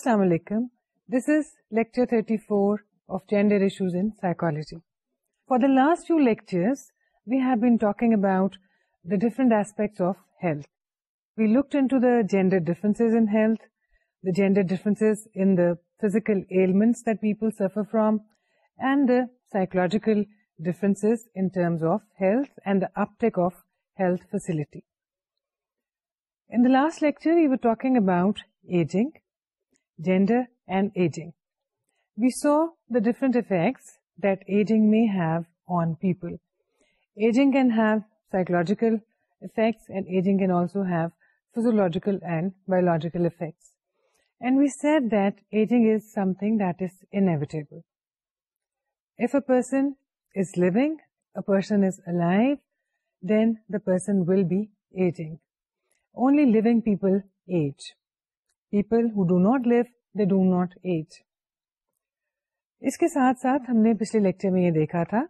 Assalamu alaikum. This is lecture 34 of Gender Issues in Psychology. For the last few lectures, we have been talking about the different aspects of health. We looked into the gender differences in health, the gender differences in the physical ailments that people suffer from, and the psychological differences in terms of health and the uptake of health facility. In the last lecture, we were talking about aging, gender, and aging. We saw the different effects that aging may have on people. Aging can have psychological effects, and aging can also have physiological and biological effects. And we said that aging is something that is inevitable. If a person is living, a person is alive, then the person will be aging. Only living people age. People who do not live do not age اس کے ساتھ ساتھ ہم نے پچھلے lecture میں یہ دیکھا تھا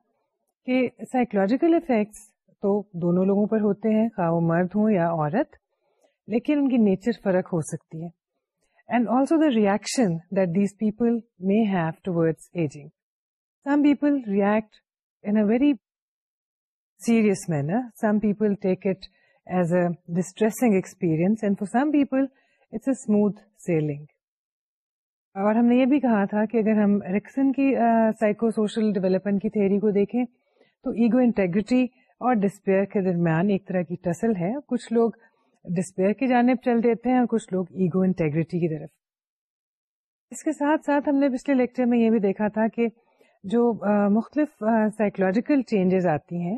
کہ سائیکولوجیکل افیکٹس تو دونوں لوگوں پر ہوتے ہیں خواہ وہ مرد ہوں یا عورت لیکن ان کی نیچر فرق ہو سکتی ہے and also the reaction that these people may have to ageing some people react in a very serious manner some people take it as a distressing experience and for some people it's a smooth sailing اور ہم نے یہ بھی کہا تھا کہ اگر ہم ریکسن کی سائیکو سوشل ڈیولپمنٹ کی تھیری کو دیکھیں تو ایگو انٹیگریٹی اور ڈسپیئر کے درمیان ایک طرح کی ٹسل ہے کچھ لوگ ڈسپیئر کی جانب چل دیتے ہیں اور کچھ لوگ ایگو انٹیگریٹی کی طرف اس کے ساتھ ساتھ ہم نے پچھلے لیکچر میں یہ بھی دیکھا تھا کہ جو مختلف سائیکولوجیکل چینجز آتی ہیں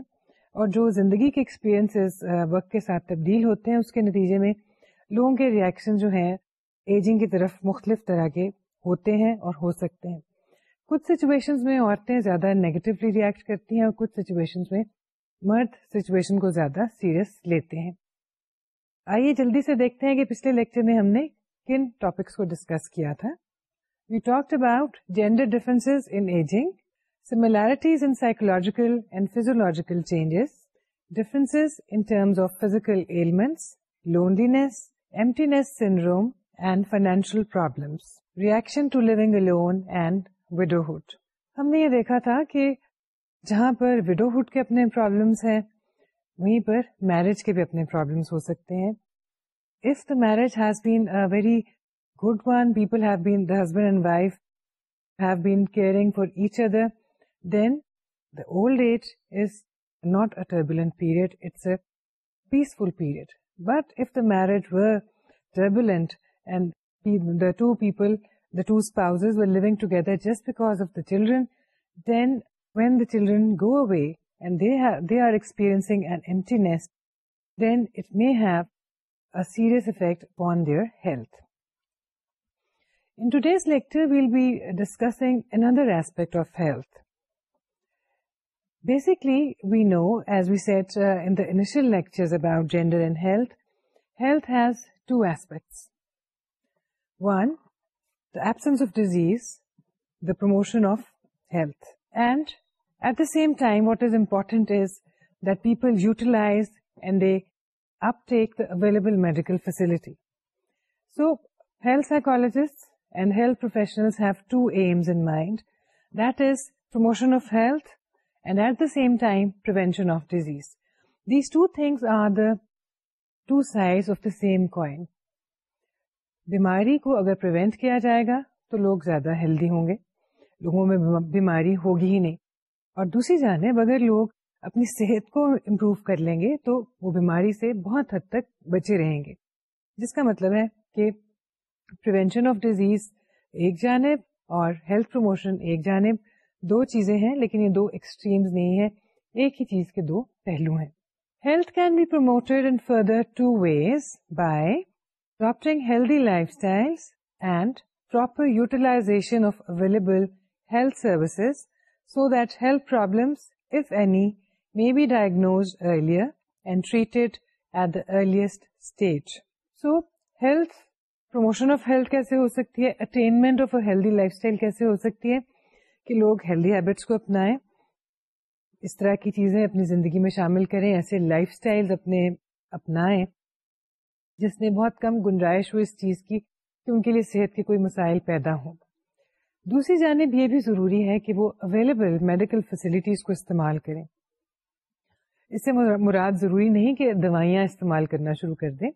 اور جو زندگی کے ایکسپیرئنس وقت کے ساتھ تبدیل ہوتے ہیں اس کے نتیجے میں لوگوں کے ریئیکشن جو ہیں ایجنگ کی طرف مختلف طرح کے ہوتے ہیں اور ہو سکتے ہیں کچھ سچویشن میں عورتیں زیادہ نیگیٹولی ریئیکٹ کرتی ہیں اور کچھ سچویشن میں مرد سچویشن کو زیادہ سیریس لیتے ہیں آئیے جلدی سے دیکھتے ہیں کہ پچھلے لیکچر میں ہم نے کن ٹاپکس کو ڈسکس کیا تھا we talk about gender difference in ageing similarities psychological and physiological changes difference in terms of physical elements loneliness empty nest syndrome and financial problems reaction to لگ اے لون اینڈ وڈوہڈ ہم نے یہ دیکھا تھا کہ جہاں پر ویڈوہڈ کے اپنے پرابلمس ہیں وہیں پر میرج کے بھی اپنے پرابلمس ہو سکتے ہیں if the marriage has be very good one people have been the husband and wife have been caring for each other then that age is not a turbulent period it's a peaceful period But if the marriage were turbulent and the two spouses were living together just because of the children, then when the children go away and they are experiencing an emptiness, then it may have a serious effect upon their health. In today's lecture, we'll be discussing another aspect of health, Basically, we know, as we said uh, in the initial lectures about gender and health has two aspects. One, the absence of disease, the promotion of health. And at the same time, what is important is that people utilize and they uptake the available medical facility. So, health psychologists and health professionals have two aims in mind. That is, promotion of health and at the same time of disease بیماری کو اگر prevent کیا جائے گا تو لوگ زیادہ healthy ہوں گے لوگوں میں بیماری ہوگی ہی نہیں اور دوسری جانب اگر لوگ اپنی صحت کو امپروو کر لیں گے تو وہ بیماری سے بہت حد تک بچے رہیں گے جس کا مطلب ہے کہ آف ڈیزیز ایک جانب اور ہیلتھ پروموشن ایک جانب دو چیزیں ہیں لیکن یہ دو ایکسٹریمز نہیں ہیں ایک ہی چیز کے دو پہلو ہیں health can be promoted in further two ways by adapting healthy lifestyle and proper utilisation of available health services so that health problems if any may be diagnose earlier and treated at the earliest stage so health promotion of health کیسے ہو سکتی ہے attainment of a healthy lifestyle کیسے ہو سکتی ہے کہ لوگ ہیلدی ہیبٹس کو اپنائیں اس طرح کی چیزیں اپنی زندگی میں شامل کریں ایسے لائف اسٹائل اپنے اپنائیں جس نے بہت کم گنجائش ہو اس چیز کی کہ ان کے لیے صحت کے کوئی مسائل پیدا ہوں دوسری جانب یہ بھی ضروری ہے کہ وہ اویلیبل میڈیکل فیسلٹیز کو استعمال کریں اس سے مراد ضروری نہیں کہ دوائیاں استعمال کرنا شروع کر دیں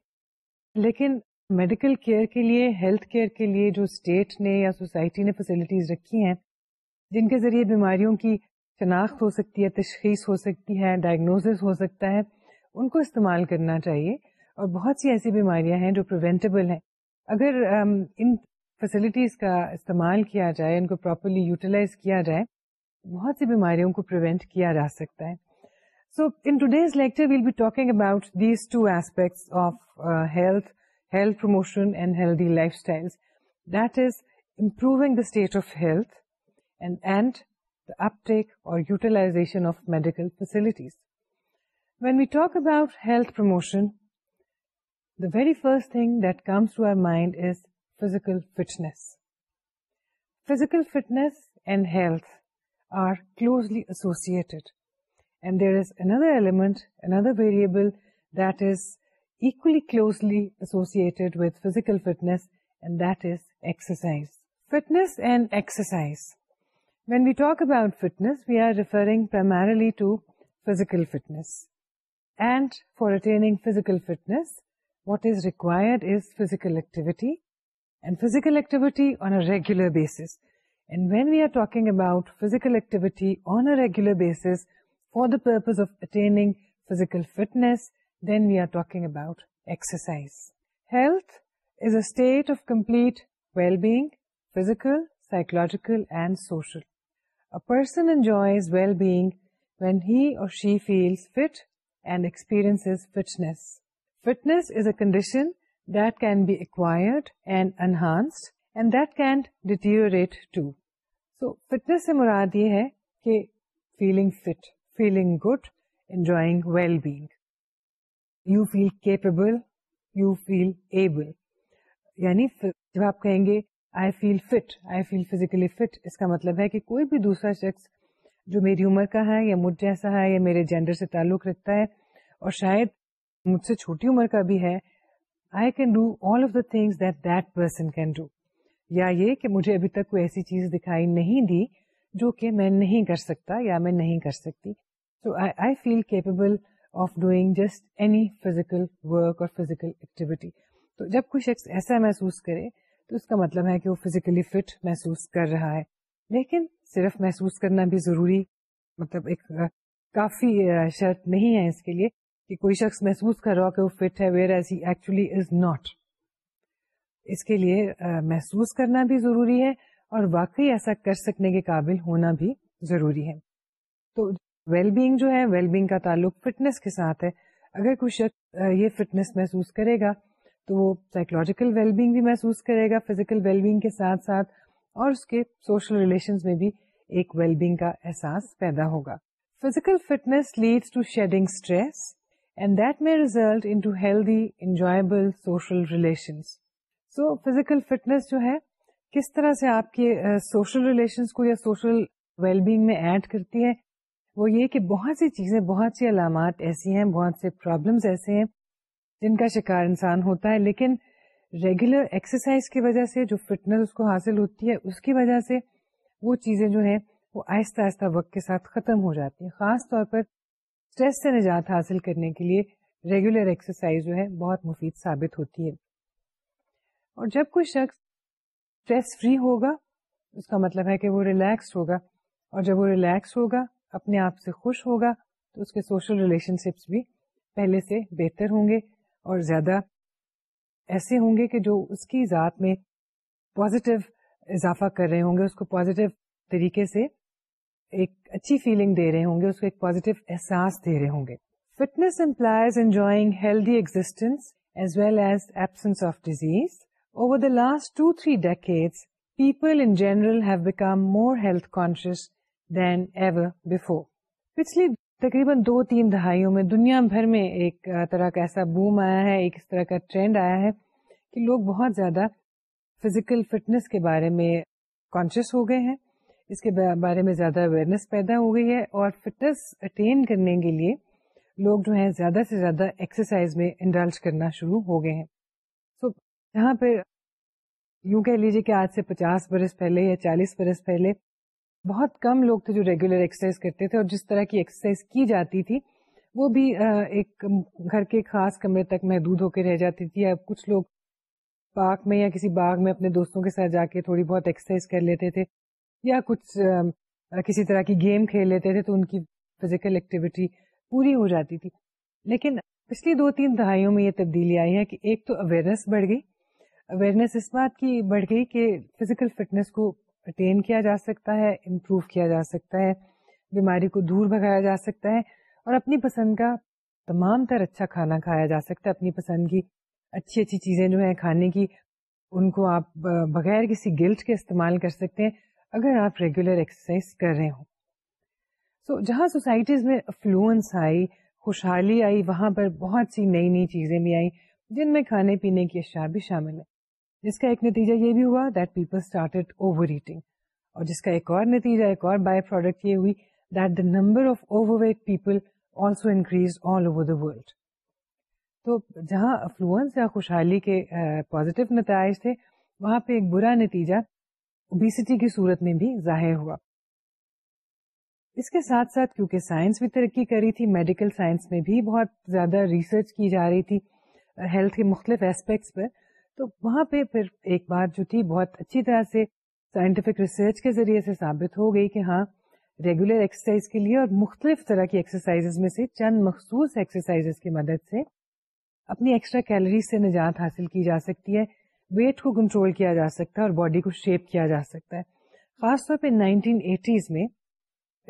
لیکن میڈیکل کیئر کے لیے ہیلتھ کیئر کے لیے جو اسٹیٹ نے یا سوسائٹی نے فیسلٹیز رکھی ہیں جن کے ذریعے بیماریوں کی شناخت ہو سکتی ہے تشخیص ہو سکتی ہے ڈائگنوز ہو سکتا ہے ان کو استعمال کرنا چاہیے اور بہت سی ایسی بیماریاں ہیں جو پریونٹیبل ہیں اگر ان فیسلٹیز کا استعمال کیا جائے ان کو پراپرلی یوٹیلائز کیا جائے بہت سی بیماریوں کو پریونٹ کیا جا سکتا ہے so in today's lecture will be talking about these two aspects of health health promotion and healthy lifestyle that is improving the state of health اپلائیشنکل facilities we we talk about promotion the very first comes to our mind is physical fitness fitness and there is other element other variable associated with physical fitnesses fitness and exercise When we talk about fitness, we are referring primarily to physical fitness. And for attaining physical fitness, what is required is physical activity, and physical activity on a regular basis. And when we are talking about physical activity on a regular basis for the purpose of attaining physical fitness, then we are talking about exercise. Health is a state of complete well-being, physical, psychological, and social. پرسنجوئے she feel fit and experience fitness is a condition that can be exceed and that can deteriorate too so fitness سے مراد یہ ہے کہ feeling fit feeling good enjoying well being you feel capable you feel able یعنی جب آپ کہیں گے I feel fit I feel physically fit اس کا مطلب ہے کہ کوئی بھی دوسرا شخص جو میری عمر کا ہے یا مجھ جیسا ہے یا میرے جینڈر سے تعلق رکھتا ہے اور شاید مجھ سے چھوٹی عمر کا بھی ہے I can do all of the things that that person can do یا یہ کہ مجھے ابھی تک کوئی ایسی چیز دکھائی نہیں دی جو کہ میں نہیں کر سکتا یا میں نہیں کر سکتی تو I feel capable of doing just any physical work اور فزیکل ایکٹیویٹی تو جب کوئی شخص ایسا محسوس کرے تو اس کا مطلب ہے کہ وہ فزیکلی فٹ محسوس کر رہا ہے لیکن صرف محسوس کرنا بھی ضروری مطلب ایک کافی شرط نہیں ہے اس کے لیے کہ کوئی شخص محسوس کر رہا کہ وہ فٹ ہے whereas actually is not اس کے لیے محسوس کرنا بھی ضروری ہے اور واقعی ایسا کر سکنے کے قابل ہونا بھی ضروری ہے تو ویل بینگ جو ہے ویل بینگ کا تعلق فٹنس کے ساتھ ہے اگر کوئی شخص یہ فٹنس محسوس کرے گا تو وہ سائیکولوجیکل ویل بینگ بھی محسوس کرے گا فیزیکل کے ساتھ ساتھ اور اس کے سوشل ریلیشنز میں بھی ایک ویل بینگ کا احساس پیدا ہوگا physical fitness leads to to shedding stress and that may result in healthy enjoyable social relations so physical fitness جو ہے کس طرح سے آپ کے سوشل ریلیشنس کو یا سوشل ویل بینگ میں ایڈ کرتی ہے وہ یہ کہ بہت سی چیزیں بہت سی علامات ایسی ہیں بہت سے پرابلمس ایسے ہیں جن کا شکار انسان ہوتا ہے لیکن ریگولر ایکسرسائز کی وجہ سے جو فٹنس اس کو حاصل ہوتی ہے اس کی وجہ سے وہ چیزیں جو ہیں وہ آہستہ آہستہ وقت کے ساتھ ختم ہو جاتی ہیں خاص طور پر اسٹریس سے نجات حاصل کرنے کے لیے ریگولر ایکسرسائز جو ہے بہت مفید ثابت ہوتی ہے اور جب کوئی شخص اسٹریس فری ہوگا اس کا مطلب ہے کہ وہ ریلیکسڈ ہوگا اور جب وہ ریلیکس ہوگا اپنے آپ سے خوش ہوگا تو اس کے سوشل ریلیشن شپس بھی پہلے سے بہتر ہوں گے اور زیادہ ایسے ہوں گے کہ جو اس کی ذات میں پازیٹو اضافہ کر رہے ہوں گے اس کو پازیٹیو طریقے سے ایک اچھی فیلنگ دے رہے ہوں گے اس کو ایک احساس دے رہے ہوں گے fitness implies enjoying healthy existence as well as absence of disease over the last two three decade people in general have become more health conscious than ever before پچھلی تقریباً دو تین دہائیوں میں دنیا بھر میں ایک طرح کا ایسا بوم آیا ہے ایک اس طرح کا ٹرینڈ آیا ہے کہ لوگ بہت زیادہ فزیکل فٹنس کے بارے میں کانشیس ہو گئے ہیں اس کے بارے میں زیادہ اویئرنیس پیدا ہو گئی ہے اور فٹنس اٹین کرنے کے لیے لوگ جو ہیں زیادہ سے زیادہ ایکسرسائز میں انڈلج کرنا شروع ہو گئے ہیں سو جہاں پہ یوں کہہ لیجیے کہ آج سے پچاس برس پہلے یا چالیس برس پہلے بہت کم لوگ تھے جو ریگولر ایکسرسائز کرتے تھے اور جس طرح کی ایکسرسائز کی جاتی تھی وہ بھی ایک گھر کے خاص کمرے تک محدود ہو کے رہ جاتی تھی یا کچھ لوگ پارک میں یا کسی باغ میں اپنے دوستوں کے ساتھ جا کے تھوڑی بہت ایکسرسائز کر لیتے تھے یا کچھ کسی طرح کی گیم کھیل لیتے تھے تو ان کی فزیکل ایکٹیویٹی پوری ہو جاتی تھی لیکن پچھلی دو تین دہائیوں میں یہ تبدیلی آئی ہے کہ ایک تو اویئرنیس بڑھ گئی اویئرنیس اس بات کی بڑھ گئی کہ فزیکل فٹنس کو اٹین کیا جا سکتا ہے امپروو کیا جا سکتا ہے بیماری کو دور بھگایا جا سکتا ہے اور اپنی پسند کا تمام تر اچھا کھانا کھایا جا سکتا ہے اپنی پسند کی اچھی اچھی چیزیں جو ہیں کھانے کی ان کو آپ بغیر کسی گلٹ کے استعمال کر سکتے ہیں اگر آپ ریگولر ایکسرسائز کر رہے ہوں سو so, جہاں سوسائٹیز میں فلوئنس آئی خوشحالی آئی وہاں پر بہت سی نئی نئی چیزیں بھی آئیں جن میں کھانے پینے کی اشیاء بھی شامل ہیں جس کا ایک نتیجہ یہ بھی ہوا that people started over eating اور جس کا ایک اور نتیجہ ایک اور بائی پروڈکٹ یہ ہوئی that the the number of over over weight people also increase all world تو جہاں افلوئنس یا خوشحالی کے پوزیٹو نتائج تھے وہاں پہ ایک برا نتیجہ اوبیسٹی کی صورت میں بھی ظاہر ہوا اس کے ساتھ ساتھ کیونکہ سائنس بھی ترقی کر رہی تھی میڈیکل سائنس میں بھی بہت زیادہ ریسرچ کی جا رہی تھی ہیلتھ کے مختلف اسپیکٹس پر تو وہاں پہ پھر ایک بات جو تھی بہت اچھی طرح سے سائنٹیفک ریسرچ کے ذریعے سے ثابت ہو گئی کہ ہاں ریگولر ایکسرسائز کے لیے اور مختلف طرح کی ایکسرسائز میں سے چند مخصوص ایکسرسائز کی مدد سے اپنی ایکسٹرا کیلریز سے نجات حاصل کی جا سکتی ہے ویٹ کو کنٹرول کیا جا سکتا ہے اور باڈی کو شیپ کیا جا سکتا ہے خاص طور پہ نائنٹین ایٹیز میں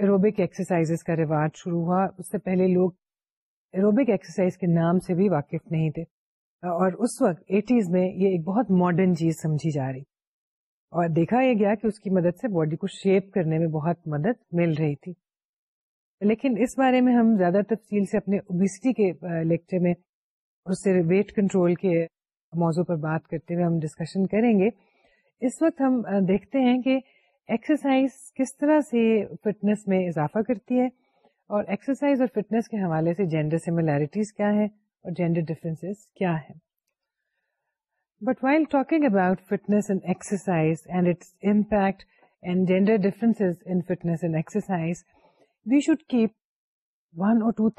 ایروبک ایکسرسائز کا رواج شروع ہوا اس سے پہلے لوگ ایروبک ایکسرسائز کے نام سے بھی واقف نہیں تھے اور اس وقت ایٹیز میں یہ ایک بہت ماڈرن چیز سمجھی جا رہی اور دیکھا یہ گیا کہ اس کی مدد سے باڈی کو شیپ کرنے میں بہت مدد مل رہی تھی لیکن اس بارے میں ہم زیادہ تفصیل سے اپنے اوبیسٹی کے لیکچر میں اس سے ویٹ کنٹرول کے موضوع پر بات کرتے ہوئے ہم ڈسکشن کریں گے اس وقت ہم دیکھتے ہیں کہ ایکسرسائز کس طرح سے فٹنس میں اضافہ کرتی ہے اور ایکسرسائز اور فٹنس کے حوالے سے جینڈر سیملیرٹیز کیا ہیں جینڈر ڈفرینس کیا ہے but while talking about fitness and gender exercise we should keep or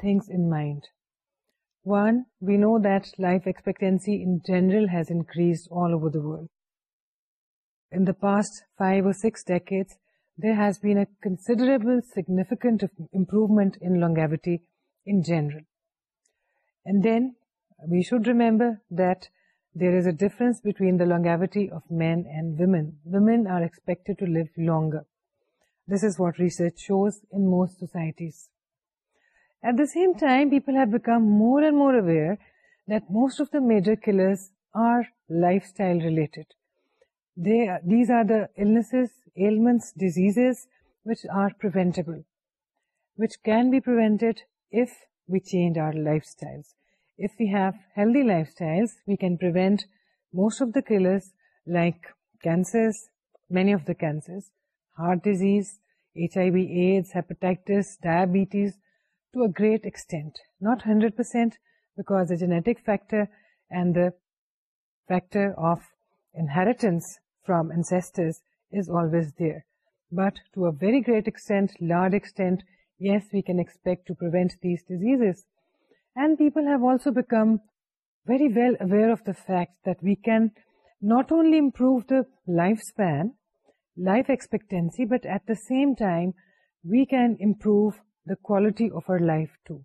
past five or six decade there has a considerable significant longevity in general And then we should remember that there is a difference between the longevity of men and women. Women are expected to live longer. This is what research shows in most societies. At the same time, people have become more and more aware that most of the major killers are lifestyle related. These are the illnesses, ailments, diseases which are preventable, which can be prevented if we change our lifestyles. If we have healthy lifestyles, we can prevent most of the killers like cancers, many of the cancers, heart disease, HIV, AIDS, hepatitis, diabetes, to a great extent. Not 100%, because the genetic factor and the factor of inheritance from ancestors is always there. But to a very great extent, large extent, yes, we can expect to prevent these diseases. And people have also become very well aware of the fact that we can not only improve the lifespan, life expectancy, but at the same time, we can improve the quality of our life too.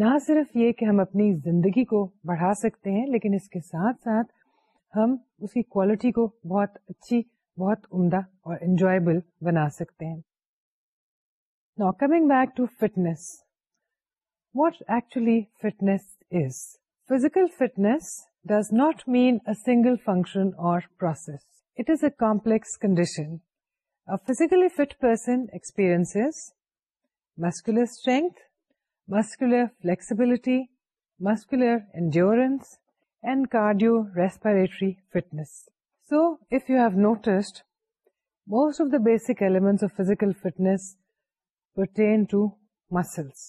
نہ صرف یہ کہ ہم اپنی زندگی کو بڑھا سکتے ہیں لیکن اس کے ساتھ ساتھ ہم اس کی کوالٹی کو بہت اچھی بہت عمدہ اور انجوائبل بنا سکتے ہیں Now, coming back to fitness, what actually fitness is. Physical fitness does not mean a single function or process. It is a complex condition. A physically fit person experiences muscular strength, muscular flexibility, muscular endurance, and cardiorespiratory fitness. So, if you have noticed, most of the basic elements of physical fitness muscles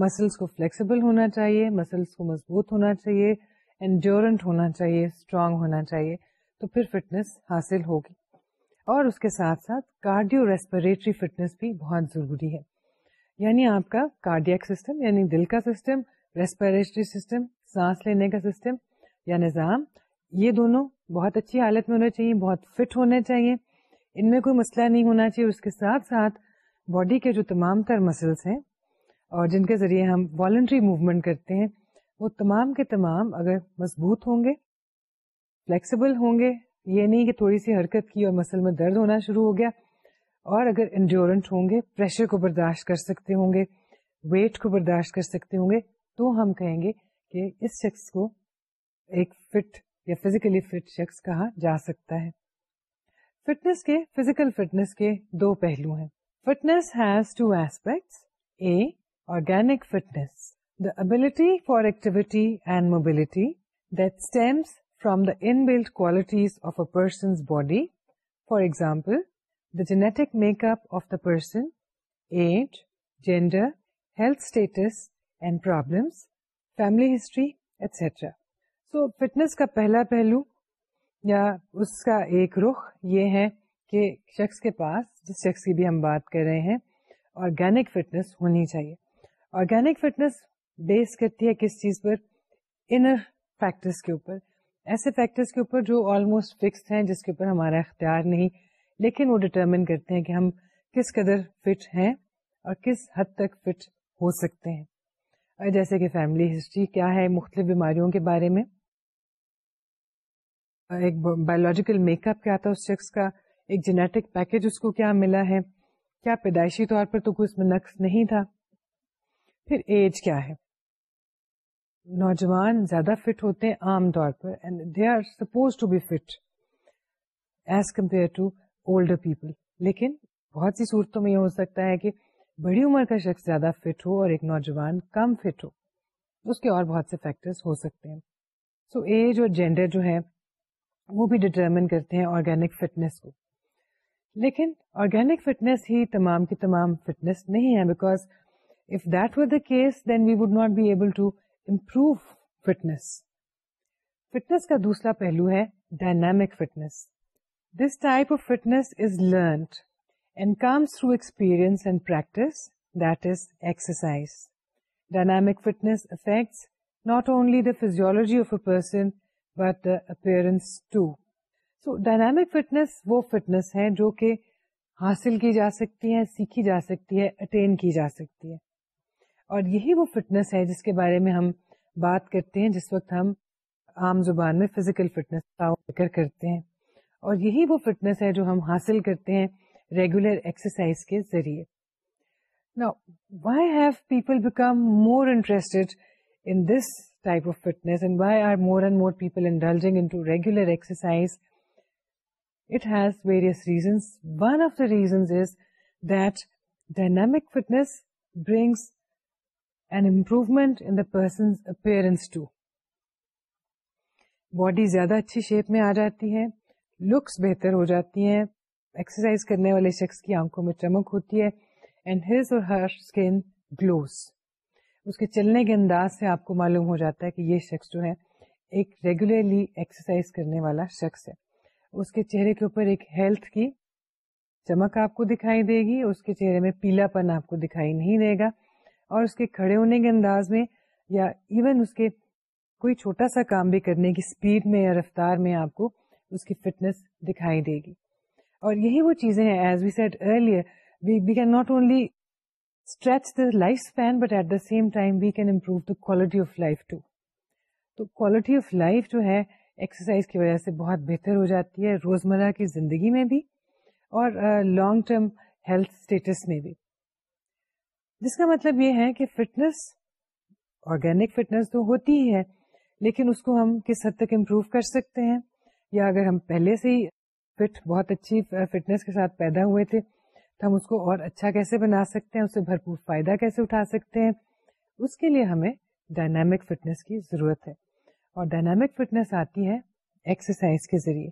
muscles کو flexible ہونا چاہیے muscles کو مضبوط ہونا چاہیے انڈیورنٹ ہونا چاہیے strong ہونا چاہیے تو پھر فٹنس حاصل ہوگی اور اس کے ساتھ ساتھ کارڈیو ریسپریٹری فٹنس بھی بہت ضروری ہے یعنی آپ کا کارڈیک سسٹم یعنی دل کا سسٹم ریسپریٹری سسٹم سانس لینے کا سسٹم یا نظام یہ دونوں بہت اچھی حالت میں ہونے چاہیے بہت فٹ ہونے چاہیے ان میں کوئی مسئلہ نہیں ہونا چاہیے اس کے ساتھ ساتھ باڈی کے جو تمام تر مسلس ہیں اور جن کے ذریعے ہم والنٹری موومنٹ کرتے ہیں وہ تمام کے تمام اگر مضبوط ہوں گے فلیکسیبل ہوں گے یہ نہیں کہ تھوڑی سی حرکت کی اور مسل میں درد ہونا شروع ہو گیا اور اگر انڈیورنٹ ہوں گے پریشر کو برداشت کر سکتے ہوں گے ویٹ کو برداشت کر سکتے ہوں گے تو ہم کہیں گے کہ اس شخص کو ایک فٹ یا فزیکلی فٹ شخص کہا جا سکتا ہے فٹنس کے فزیکل فٹنس کے دو پہلو ہیں fitness two aspects a organic fit the ability for activity and mobility qualities of a person's body for example the genetic make up of the person age gender health status and problems family history etcetera so fitness کا پہلا پہلو یا اس کا ایک رخ یہ ہے کہ شخص کے پاس جس شخص کی بھی ہم بات کر رہے ہیں آرگینک فٹنس ہونی چاہیے آرگینک فٹنس بیس کرتی ہے کس چیز پر انر فیکٹرس فیکٹرس کے کے اوپر اوپر ایسے جو آلموسٹ ہیں جس کے اوپر ہمارا اختیار نہیں لیکن وہ ڈٹرمن کرتے ہیں کہ ہم کس قدر فٹ ہیں اور کس حد تک فٹ ہو سکتے ہیں اور جیسے کہ فیملی ہسٹری کیا ہے مختلف بیماریوں کے بارے میں ایک بایولوجیکل میک اپ کیا تھا اس شخص کا ایک جینیٹک پیکج اس کو کیا ملا ہے کیا پیدائشی طور پر تو کوئی اس میں نقص نہیں تھا پھر ایج کیا ہے نوجوان زیادہ فٹ ہوتے ہیں عام طور پر they are suppose to to be fit as compare older people لیکن بہت سی صورتوں میں یہ ہو سکتا ہے کہ بڑی عمر کا شخص زیادہ فٹ ہو اور ایک نوجوان کم فٹ ہو اس کے اور بہت سے فیکٹرز ہو سکتے ہیں سو ایج اور جینڈر جو ہے وہ بھی ڈٹرمن کرتے ہیں آرگینک فٹنس کو لیکن آرگینک فٹنس ہی تمام کی تمام فٹنس نہیں ہے because of that the case then we would not be able to improve fitness fitness کا دوسرا پہلو ہے dynamic fitness this type of fitness is learned and comes through experience and practice that is exercise dynamic fitness affects not only the physiology of a person but the appearance too so dynamic fitness وہ fitness ہے جو کہ حاصل کی جا سکتی ہے سیکھی جا سکتی ہے اٹین کی جا سکتی ہے اور یہی وہ فٹنس ہے جس کے بارے میں ہم بات کرتے ہیں جس وقت ہم عام زبان میں فزیکل فٹنس کا ذکر کرتے ہیں اور یہی وہ فٹنس ہے جو ہم حاصل کرتے ہیں ریگولر ایکسرسائز کے ذریعے نا why have people become more interested in this type of fitness and why are more and more people indulging in to regular exercise reasons is that dynamic fitness brings body زیادہ اچھی shape میں آ جاتی ہے looks بہتر ہو جاتی ہیں exercise کرنے والے شخص کی آنکھوں میں چمک ہوتی ہے اس کے چلنے کے انداز سے آپ کو معلوم ہو جاتا ہے کہ یہ شخص جو ہے ایک ریگولرلی ایکسرسائز کرنے والا شخص ہے اس کے چہرے کے اوپر ایک ہیلتھ کی چمک آپ کو دکھائی دے گی اس کے چہرے میں پیلا پن آپ کو دکھائی نہیں دے گا اور اس کے کھڑے ہونے کے انداز میں یا ایون اس کے کوئی چھوٹا سا کام بھی کرنے کی اسپیڈ میں یا رفتار میں آپ کو اس کی فٹنس دکھائی دے گی اور یہی وہ چیزیں ہیں as we said earlier we we can not only stretch the life span but at the same time we can improve the quality of life too تو کوالٹی آف لائف جو ہے ایکسرسائز کی وجہ سے بہت بہتر ہو جاتی ہے روزمرہ کی زندگی میں بھی اور لانگ ٹرم ہیلتھ اسٹیٹس میں بھی جس کا مطلب یہ ہے کہ فٹنس آرگینک فٹنس تو ہوتی ہی ہے لیکن اس کو ہم کس حد تک امپروو کر سکتے ہیں یا اگر ہم پہلے سے ہی فٹ بہت اچھی فٹنس کے ساتھ پیدا ہوئے تھے تو ہم اس کو اور اچھا کیسے بنا سکتے ہیں اس سے بھرپور فائدہ کیسے اٹھا سکتے ہیں اس کے لیے ہمیں ڈائنامک فٹنس کی ضرورت ہے اور ڈائنامک فٹنس آتی ہے ایکسرسائز کے ذریعے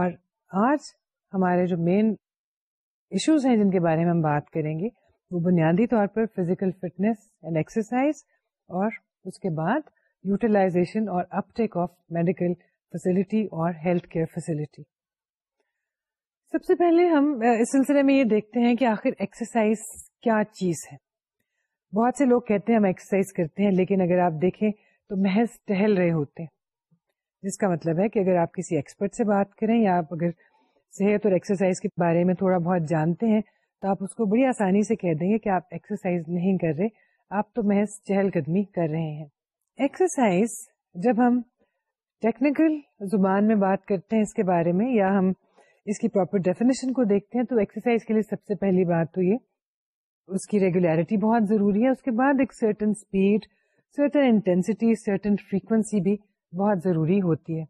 اور آج ہمارے جو مین ایشوز ہیں جن کے بارے میں ہم بات کریں گے وہ بنیادی طور پر فزیکل فٹنس اینڈ ایکسرسائز اور اس کے بعد یوٹیلائزیشن اور uptake of medical facility اور ہیلتھ کیئر فیسلٹی سب سے پہلے ہم اس سلسلے میں یہ دیکھتے ہیں کہ آخر ایکسرسائز کیا چیز ہے بہت سے لوگ کہتے ہیں ہم ایکسرسائز کرتے ہیں لیکن اگر آپ دیکھیں تو محض ٹہل رہے ہوتے ہیں جس کا مطلب ہے کہ اگر آپ کسی ایکسپرٹ سے بات کریں یا آپ اگر صحت اور ایکسرسائز کے بارے میں تھوڑا بہت جانتے ہیں تو آپ اس کو بڑی آسانی سے کہہ دیں گے کہ آپ ایکسرسائز نہیں کر رہے آپ تو محض چہل قدمی کر رہے ہیں ایکسرسائز جب ہم ٹیکنیکل زبان میں بات کرتے ہیں اس کے بارے میں یا ہم اس کی پراپر ڈیفینیشن کو دیکھتے ہیں تو ایکسرسائز کے لیے سب سے پہلی بات تو یہ اس کی ریگولیرٹی بہت ضروری ہے اس کے بعد ایک certain speed certain intensity certain frequency بھی بہت ضروری ہوتی ہے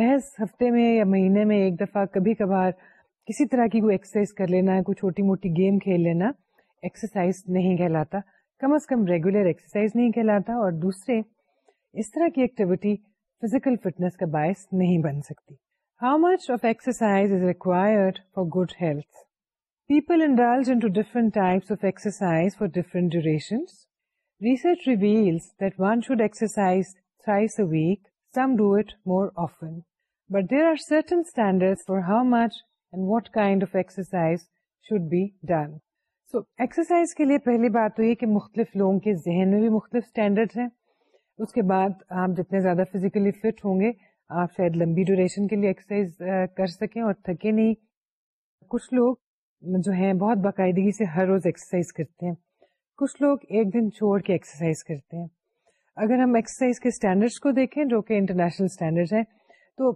محض ہفتے میں یا مہینے میں ایک دفعہ کبھی کبھار کسی طرح کی کوئی ایکسرسائز کر لینا ہے کوئی چھوٹی موٹی گیم کھیل لینا ایکسرسائز نہیں کہلاتا کم از کم ریگولر ایکسرسائز نہیں کہلاتا اور دوسرے اس طرح کی ایکٹیویٹی فزیکل فٹنس کا باعث نہیں بن سکتی how much of exercise is required for good health people indulge into different types of exercise for different durations research reveal that one should exercise thrice some do it more often but there are certain exercise should be done so exercise کے لیے پہلی بات تو مختلف لوگوں کے ذہن میں بھی مختلف اسٹینڈرڈ ہیں اس کے بعد آپ جتنے زیادہ فزیکلی فٹ ہوں گے آپ شاید لمبی ڈوریشن کے لیے ایکسرسائز کر سکیں اور تھکے نہیں کچھ لوگ جو ہیں بہت باقاعدگی سے ہر روز ایکسرسائز کرتے ہیں کچھ لوگ ایک دن چھوڑ کے ایکسرسائز کرتے ہیں اگر ہم ایکسرسائز کے اسٹینڈرڈ کو دیکھیں جو کہ انٹرنیشنل اسٹینڈرڈ تو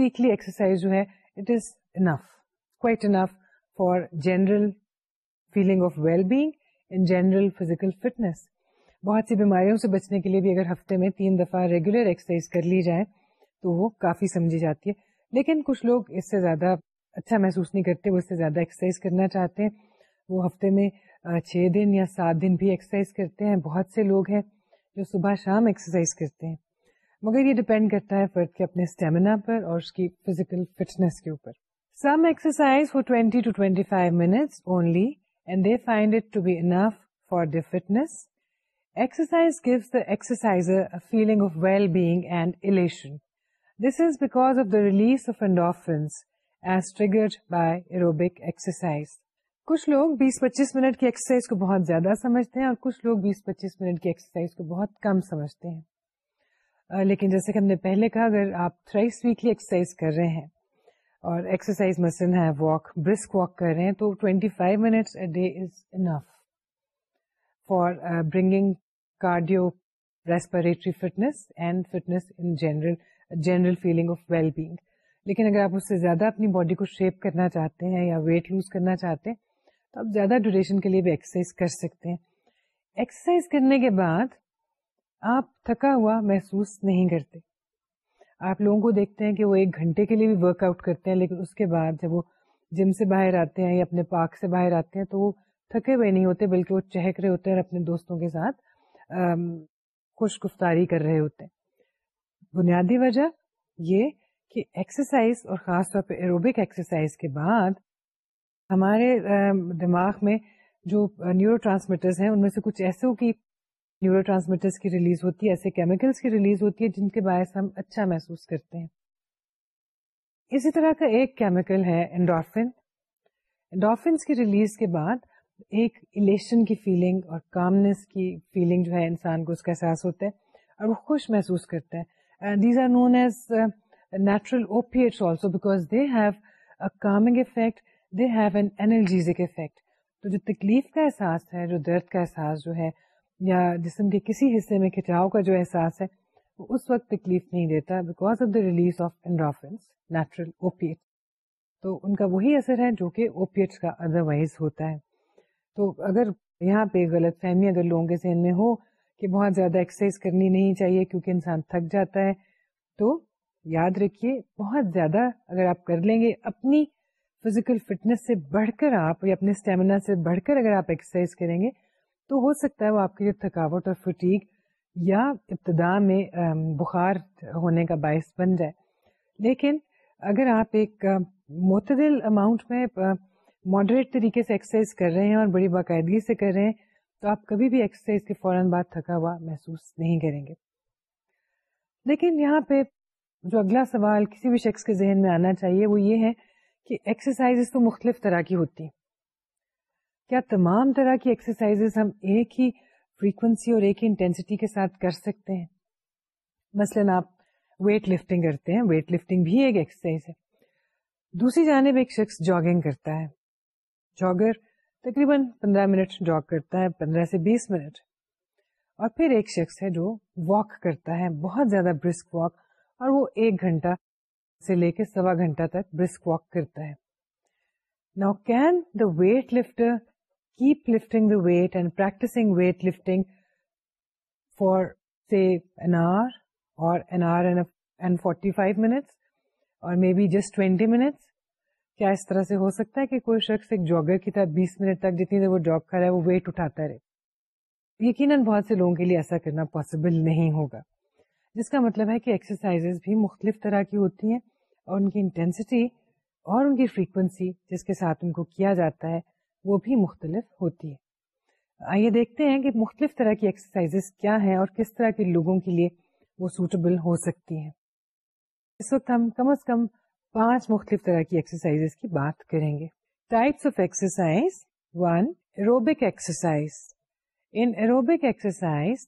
ویکلی ایکسرسائز جو ہے it is enough enough quite for general feeling of well general physical fitness بہت سی بیماریوں سے بچنے کے لیے بھی اگر ہفتے میں تین دفعہ ریگولر ایکسرسائز کر لی جائے تو وہ کافی سمجھی جاتی ہے لیکن کچھ لوگ اس سے زیادہ اچھا محسوس نہیں کرتے وہ اس سے زیادہ ایکسرسائز کرنا چاہتے ہیں وہ ہفتے میں چھ دن یا سات دن بھی ایکسرسائز کرتے ہیں بہت سے لوگ ہیں جو صبح شام ایکسرسائز کرتے ہیں مگر یہ ڈپینڈ کرتا ہے فرد کے اپنے اسٹیمنا پر اور اس کی فیزیکل فٹنس کے اوپر some exercise four to five only and they find it to be enough for enough for fitness exercise gives feeling of well being and elation this is because of the release of and triggered by aerobic exercise کچھ لوگ بیس پچیس minute کی exercise کو بہت زیادہ سمجھتے ہیں اور کچھ لوگ بیس پچیس منٹ کی ایکسرسائز کو بہت کم سمجھتے ہیں لیکن جیسے کہ ہم نے پہلے کہا اگر آپ تھرائیس ویکلی ایکسرسائز کر رہے ہیں اور ایکسرسائز ہے واک برسک واک کر رہے ہیں تو twenty five minutes a day is enough for bringing cardio respiratory fitness and fitness in general general feeling of well being لیکن اگر آپ اس سے زیادہ اپنی باڈی کو شیپ کرنا چاہتے ہیں یا ویٹ لوز کرنا چاہتے ہیں زیادہ ڈوریشن کے لیے بھی ایکسرسائز کر سکتے ہیں ایکسرسائز کرنے کے بعد آپ تھکا ہوا محسوس نہیں کرتے آپ لوگوں کو دیکھتے ہیں کہ وہ ایک گھنٹے کے لیے بھی ورک آؤٹ کرتے ہیں لیکن اس کے بعد جب وہ جم سے باہر آتے ہیں یا اپنے پارک سے باہر آتے ہیں تو وہ تھکے ہوئے نہیں ہوتے بلکہ وہ چہک رہے ہوتے ہیں اور اپنے دوستوں کے ساتھ خوش گفتاری کر رہے ہوتے ہیں بنیادی وجہ یہ کہ ایکسرسائز اور خاص طور پہ ایروبک ایکسرسائز کے بعد ہمارے دماغ میں جو نیورو ٹرانسمیٹرز ہیں ان میں سے کچھ ایسے نیورو ٹرانسمیٹرز کی ریلیز ہوتی ہے ایسے کیمیکلز کی ریلیز ہوتی ہے جن کے باعث ہم اچھا محسوس کرتے ہیں اسی طرح کا ایک کیمیکل ہے انڈورفن انڈورفنس کی ریلیز کے بعد ایک الیشن کی فیلنگ اور کامنیس کی فیلنگ جو ہے انسان کو اس کا احساس ہوتا ہے اور وہ خوش محسوس کرتا ہے these are known as natural opiates also because they have a calming effect they have an energising effect تو جو تکلیف کا احساس ہے جو درد کا احساس جو ہے یا جسم کے کسی حصے میں کھچاؤ کا جو احساس ہے وہ اس وقت تکلیف نہیں دیتا because of the release of endorphins natural opiate تو ان کا وہی اثر ہے جو کہ اوپیٹس کا ادروائز ہوتا ہے تو اگر یہاں پہ غلط فہمی اگر لوگوں کے ذہن میں ہو کہ بہت زیادہ ایکسرسائز کرنی نہیں چاہیے کیونکہ انسان تھک جاتا ہے تو یاد رکھیے بہت زیادہ اگر آپ کر لیں گے اپنی فزیکل فٹنس سے بڑھ کر آپ یا اپنے اسٹیمنا سے بڑھ کر اگر آپ ایکسرسائز کریں گے تو ہو سکتا ہے وہ آپ کی تھکاوٹ اور فٹیک یا ابتدا میں بخار ہونے کا باعث بن جائے لیکن اگر آپ ایک معتدل اماؤنٹ میں ماڈریٹ طریقے سے ایکسرسائز کر رہے ہیں اور بڑی باقاعدگی سے کر رہے ہیں تو آپ کبھی بھی ایکسرسائز کے فوراً بعد تھکا ہوا محسوس نہیں کریں گے لیکن یہاں پہ جو اگلا سوال کسی بھی شخص کے ذہن میں آنا چاہیے وہ یہ ہے کہ ایکسرسائز تو مختلف طرح کی ہوتی ہیں کیا تمام طرح کی ایکسرسائز ہم ایک ہی فریکوینسی اور ایک ہی انٹینسٹی کے ساتھ کر سکتے ہیں مثلا آپ ویٹ لفٹنگ کرتے ہیں ویٹ لفٹنگ بھی ایک ایکسرسائز ہے دوسری جانب ایک شخص جاگنگ کرتا ہے جاگر تقریباً پندرہ منٹ جاگ کرتا ہے پندرہ سے بیس منٹ اور پھر ایک شخص ہے جو واک کرتا ہے بہت زیادہ برسک واک اور وہ ایک گھنٹہ سے لے کے سوا گھنٹہ تک برسک واک کرتا ہے نا can the weight lifter keep lifting the weight and practicing weight lift for hour اور an and forty five minutes اور maybe just twenty minutes کیا اس طرح سے ہو سکتا ہے کہ کوئی شخص ایک جاگر کی طرح بیس منٹ تک جتنی دیر وہ جاگ کرا ہے وہ ویٹ اٹھاتا رہے یقیناً بہت سے لوگوں کے لیے ایسا کرنا پاسبل نہیں ہوگا جس کا مطلب ہے کہ ایکسرسائز بھی مختلف طرح کی ہوتی ہیں اور ان کی انٹینسٹی اور ان کی فریکوینسی جس کے ساتھ ان کو کیا جاتا ہے وہ بھی مختلف ہوتی ہے آئیے دیکھتے ہیں کہ مختلف طرح کی ایکسرسائز کیا ہیں اور کس طرح کے لوگوں کے لیے وہ سوٹیبل ہو سکتی ہیں اس وقت ہم کم از کم پانچ مختلف طرح کی ایکسرسائز کی بات کریں گے types of exercise one aerobic exercise in aerobic exercise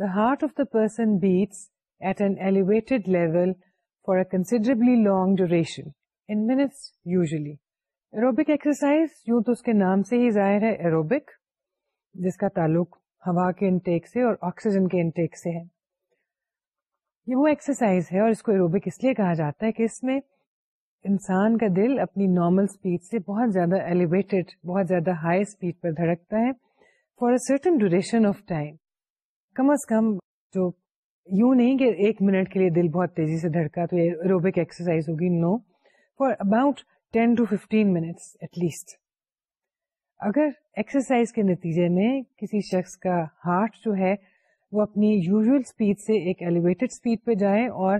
the heart of the person beats aerobic اس لیے کہا جاتا ہے کہ اس میں انسان کا دل اپنی نارمل اسپیڈ سے بہت زیادہ ایلیویٹیڈ بہت زیادہ ہائی اسپیڈ پر دھڑکتا ہے for a certain duration of time کم از کم جو یوں نہیں کہ ایک منٹ کے لیے دل بہت تیزی سے دھڑکا تو یہ ہوگی no for about two minutes at least اگر ایکسرسائز کے نتیجے میں کسی شخص کا ہارٹ جو ہے وہ اپنی یوزل اسپیڈ سے ایک ایلیویٹڈ اسپیڈ پہ جائے اور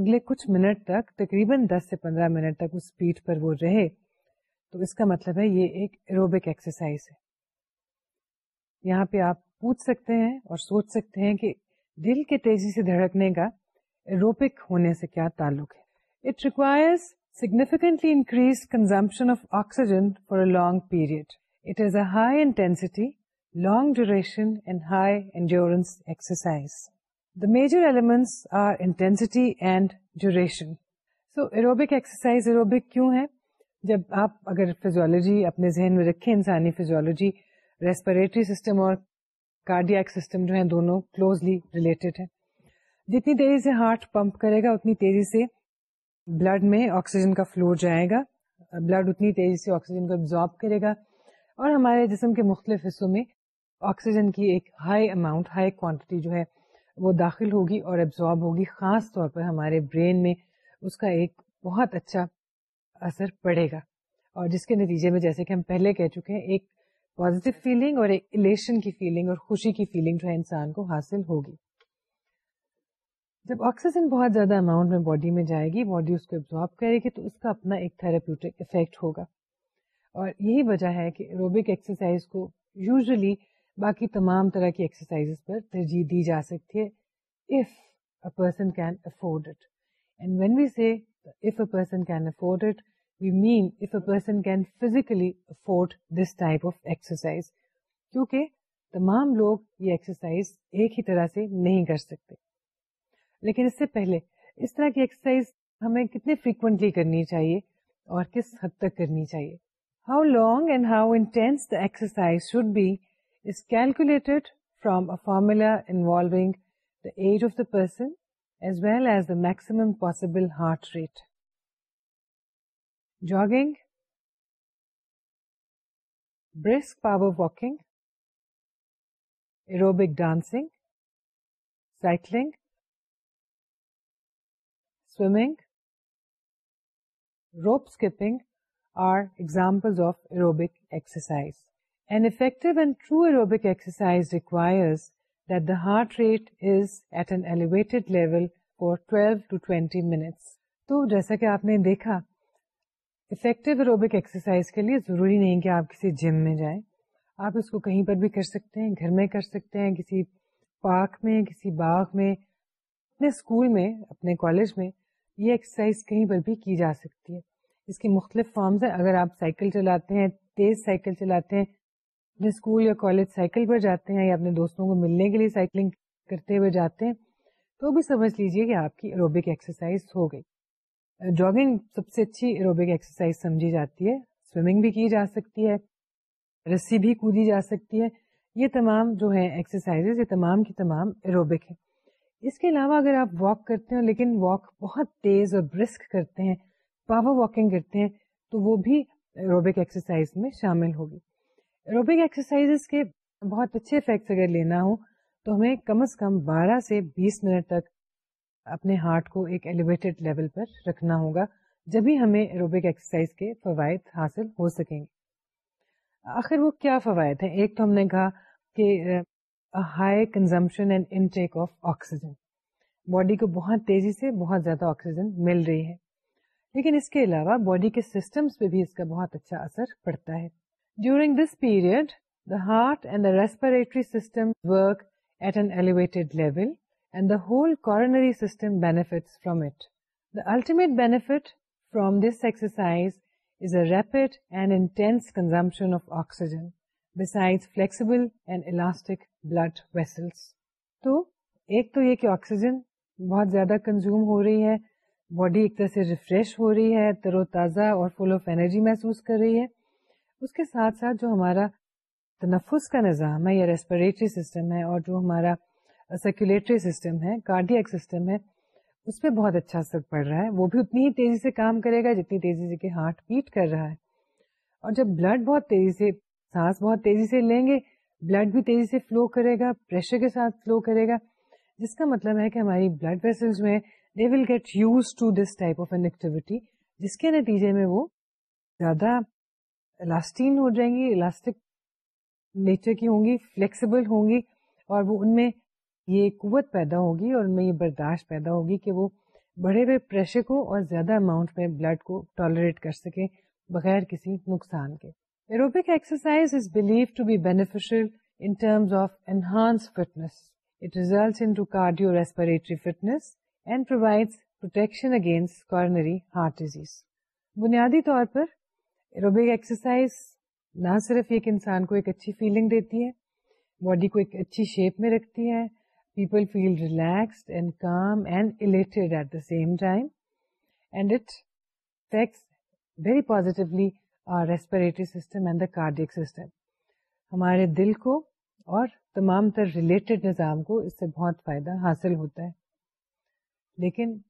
اگلے کچھ منٹ تک تقریباً دس سے پندرہ منٹ تک اس اسپیڈ پر وہ رہے تو اس کا مطلب ہے یہ ایک ایروبک ایکسرسائز ہے یہاں پہ آپ پوچھ سکتے ہیں اور سوچ سکتے ہیں کہ دل کے تیزی سے دھڑکنے کا ایروپک ہونے سے کیا تعلق ہے it requires significantly increase consumption of oxygen for a long period it is a high intensity long duration and high endurance exercise the major elements are intensity and duration so aerobic exercise aerobic کیوں ہے جب آپ اگر physiology اپنے ذہن میں رکھیں انسانی فیزیولوجی ریسپریٹری سسٹم اور کارڈیاک سسٹم جو ہیں دونوں کلوزلی ریلیٹڈ ہیں جتنی تیزی سے ہارٹ پمپ کرے گا اتنی تیزی سے بلڈ میں آکسیجن کا فلو جائے گا بلڈ اتنی تیزی سے آکسیجن کو ایبزارب کرے گا اور ہمارے جسم کے مختلف حصوں میں آکسیجن کی ایک ہائی اماؤنٹ ہائی کوانٹیٹی جو ہے وہ داخل ہوگی اور ایبزارب ہوگی خاص طور پر ہمارے برین میں اس کا ایک بہت اچھا اثر پڑے گا اور جس کے نتیجے میں جیسے کہ ہم پہلے کہہ چکے ہیں ایک پوزیٹو فیلنگ اور ایک الیشن کی فیلنگ اور خوشی کی فیلنگ جو ہے انسان کو حاصل ہوگی جب آکسیجن بہت زیادہ اماؤنٹ میں باڈی میں جائے گی باڈی اس کو ابزارب کرے گی تو اس کا اپنا ایک تھراپیوٹک افیکٹ ہوگا اور یہی وجہ ہے کہ ایروبک ایکسرسائز کو یوزلی باقی تمام طرح کی ایکسرسائز پر ترجیح دی جا سکتی ہے if a person can afford it and when we see if a person can afford it کیونکہ تمام لوگ یہ ایکسرسائز ایک ہی طرح سے نہیں کر سکتے لیکن اس اس سے پہلے طرح کی ایکسرسائز ہمیں کتنے فریکوینٹلی کرنی چاہیے اور کس حد تک کرنی چاہیے how long and how intense the exercise should be is calculated from a formula the age of the person as well as the maximum possible heart rate jogging brisk power walking aerobic dancing cycling so rope Oscar example of aerobic exercise and and true aerobic exercise requires that the heart rate is at an elevate level for twelve to twenty minutes تو جیسا کہ آپ نے دیکھا effective aerobic exercise کے لیے ضروری نہیں کہ آپ کسی جم میں جائیں آپ اس کو کہیں پر بھی کر سکتے ہیں گھر میں کر سکتے ہیں کسی پارک میں کسی باغ میں اپنے اسکول میں اپنے کالج میں یہ ایکسرسائز کہیں پر بھی کی جا سکتی ہے اس کی مختلف فارمز ہیں اگر آپ سائیکل چلاتے ہیں تیز سائیکل چلاتے ہیں اپنے اسکول یا کالج سائیکل پر جاتے ہیں یا اپنے دوستوں کو ملنے کے لیے سائیکلنگ کرتے ہوئے جاتے ہیں تو بھی سمجھ لیجیے کہ آپ کی ایروبک ایکسرسائز ہو گئی جاگنگ سب سے اچھی ایروبک ایکسرسائز سمجھی جاتی ہے سوئمنگ بھی کی جا سکتی ہے رسی بھی کودی جا سکتی ہے یہ تمام جو ہے ایکسرسائز یہ تمام کی تمام ایروبک ہے اس کے علاوہ اگر آپ واک کرتے ہیں لیکن واک بہت تیز اور برسک کرتے ہیں پاور واکنگ کرتے ہیں تو وہ بھی ایروبک ایکسرسائز میں شامل ہوگی ایروبک ایکسرسائز کے بہت اچھے افیکٹس اگر لینا ہو تو ہمیں کم از کم بارہ سے بیس منٹ تک اپنے ہارٹ کو ایک ایلیویٹڈ لیول پر رکھنا ہوگا جبھی ہمیں ایروبک ایکسرسائز کے فوائد حاصل ہو سکیں گے آخر وہ کیا فوائد ہیں ایک تو ہم نے کہا کہ high consumption and intake of oxygen body کو بہت تیزی سے بہت زیادہ آکسیجن مل رہی ہے لیکن اس کے علاوہ باڈی کے سسٹمس پہ بھی اس کا بہت اچھا اثر پڑتا ہے during this period the heart and the respiratory system work at an elevated level and the whole coronary system size intense flexible and elastic blood vessels تو ایک تو یہ کہ آکسیجن بہت زیادہ کنزیوم ہو رہی ہے باڈی ایک طرح سے ریفریش ہو رہی ہے تر و تازہ اور فل آف انرجی محسوس کر رہی ہے اس کے ساتھ ساتھ جو ہمارا تنفس کا نظام ہے یا ریسپریٹری سسٹم ہے اور جو ہمارا سرکولیٹری سسٹم ہے کارڈیا سسٹم ہے اس پہ بہت اچھا اثر پڑ رہا ہے وہ بھی اتنی ہی تیزی سے کام کرے گا جتنی تیزی سے کہ ہارٹ بیٹ کر رہا ہے اور جب بلڈ بہت تیزی سے سانس بہت تیزی سے لیں گے بلڈ بھی تیزی سے فلو کرے گا پریشر کے ساتھ فلو کرے گا جس کا مطلب ہے کہ ہماری بلڈ جو میں they will get used to this type of inactivity جس کے نتیجے میں وہ زیادہ الاسٹین ہو جائیں گی الاسٹک نیچر کی ہوں گی فلیکسیبل ہوں گی اور وہ ان میں یہ قوت پیدا ہوگی اور ان میں یہ برداشت پیدا ہوگی کہ وہ بڑے ہوئے پریشر کو اور زیادہ اماؤنٹ میں بلڈ کو ٹالریٹ کر سکے بغیر کسی نقصان کے aerobic exercise is believe to be in terms of enhance fitness it into cardio respiratory fitness and protection against coronary heart disease بنیادی طور پر ایروبک ایکسرسائز نہ صرف ایک انسان کو ایک اچھی فیلنگ دیتی ہے باڈی کو ایک اچھی شیپ میں رکھتی ہے لیکن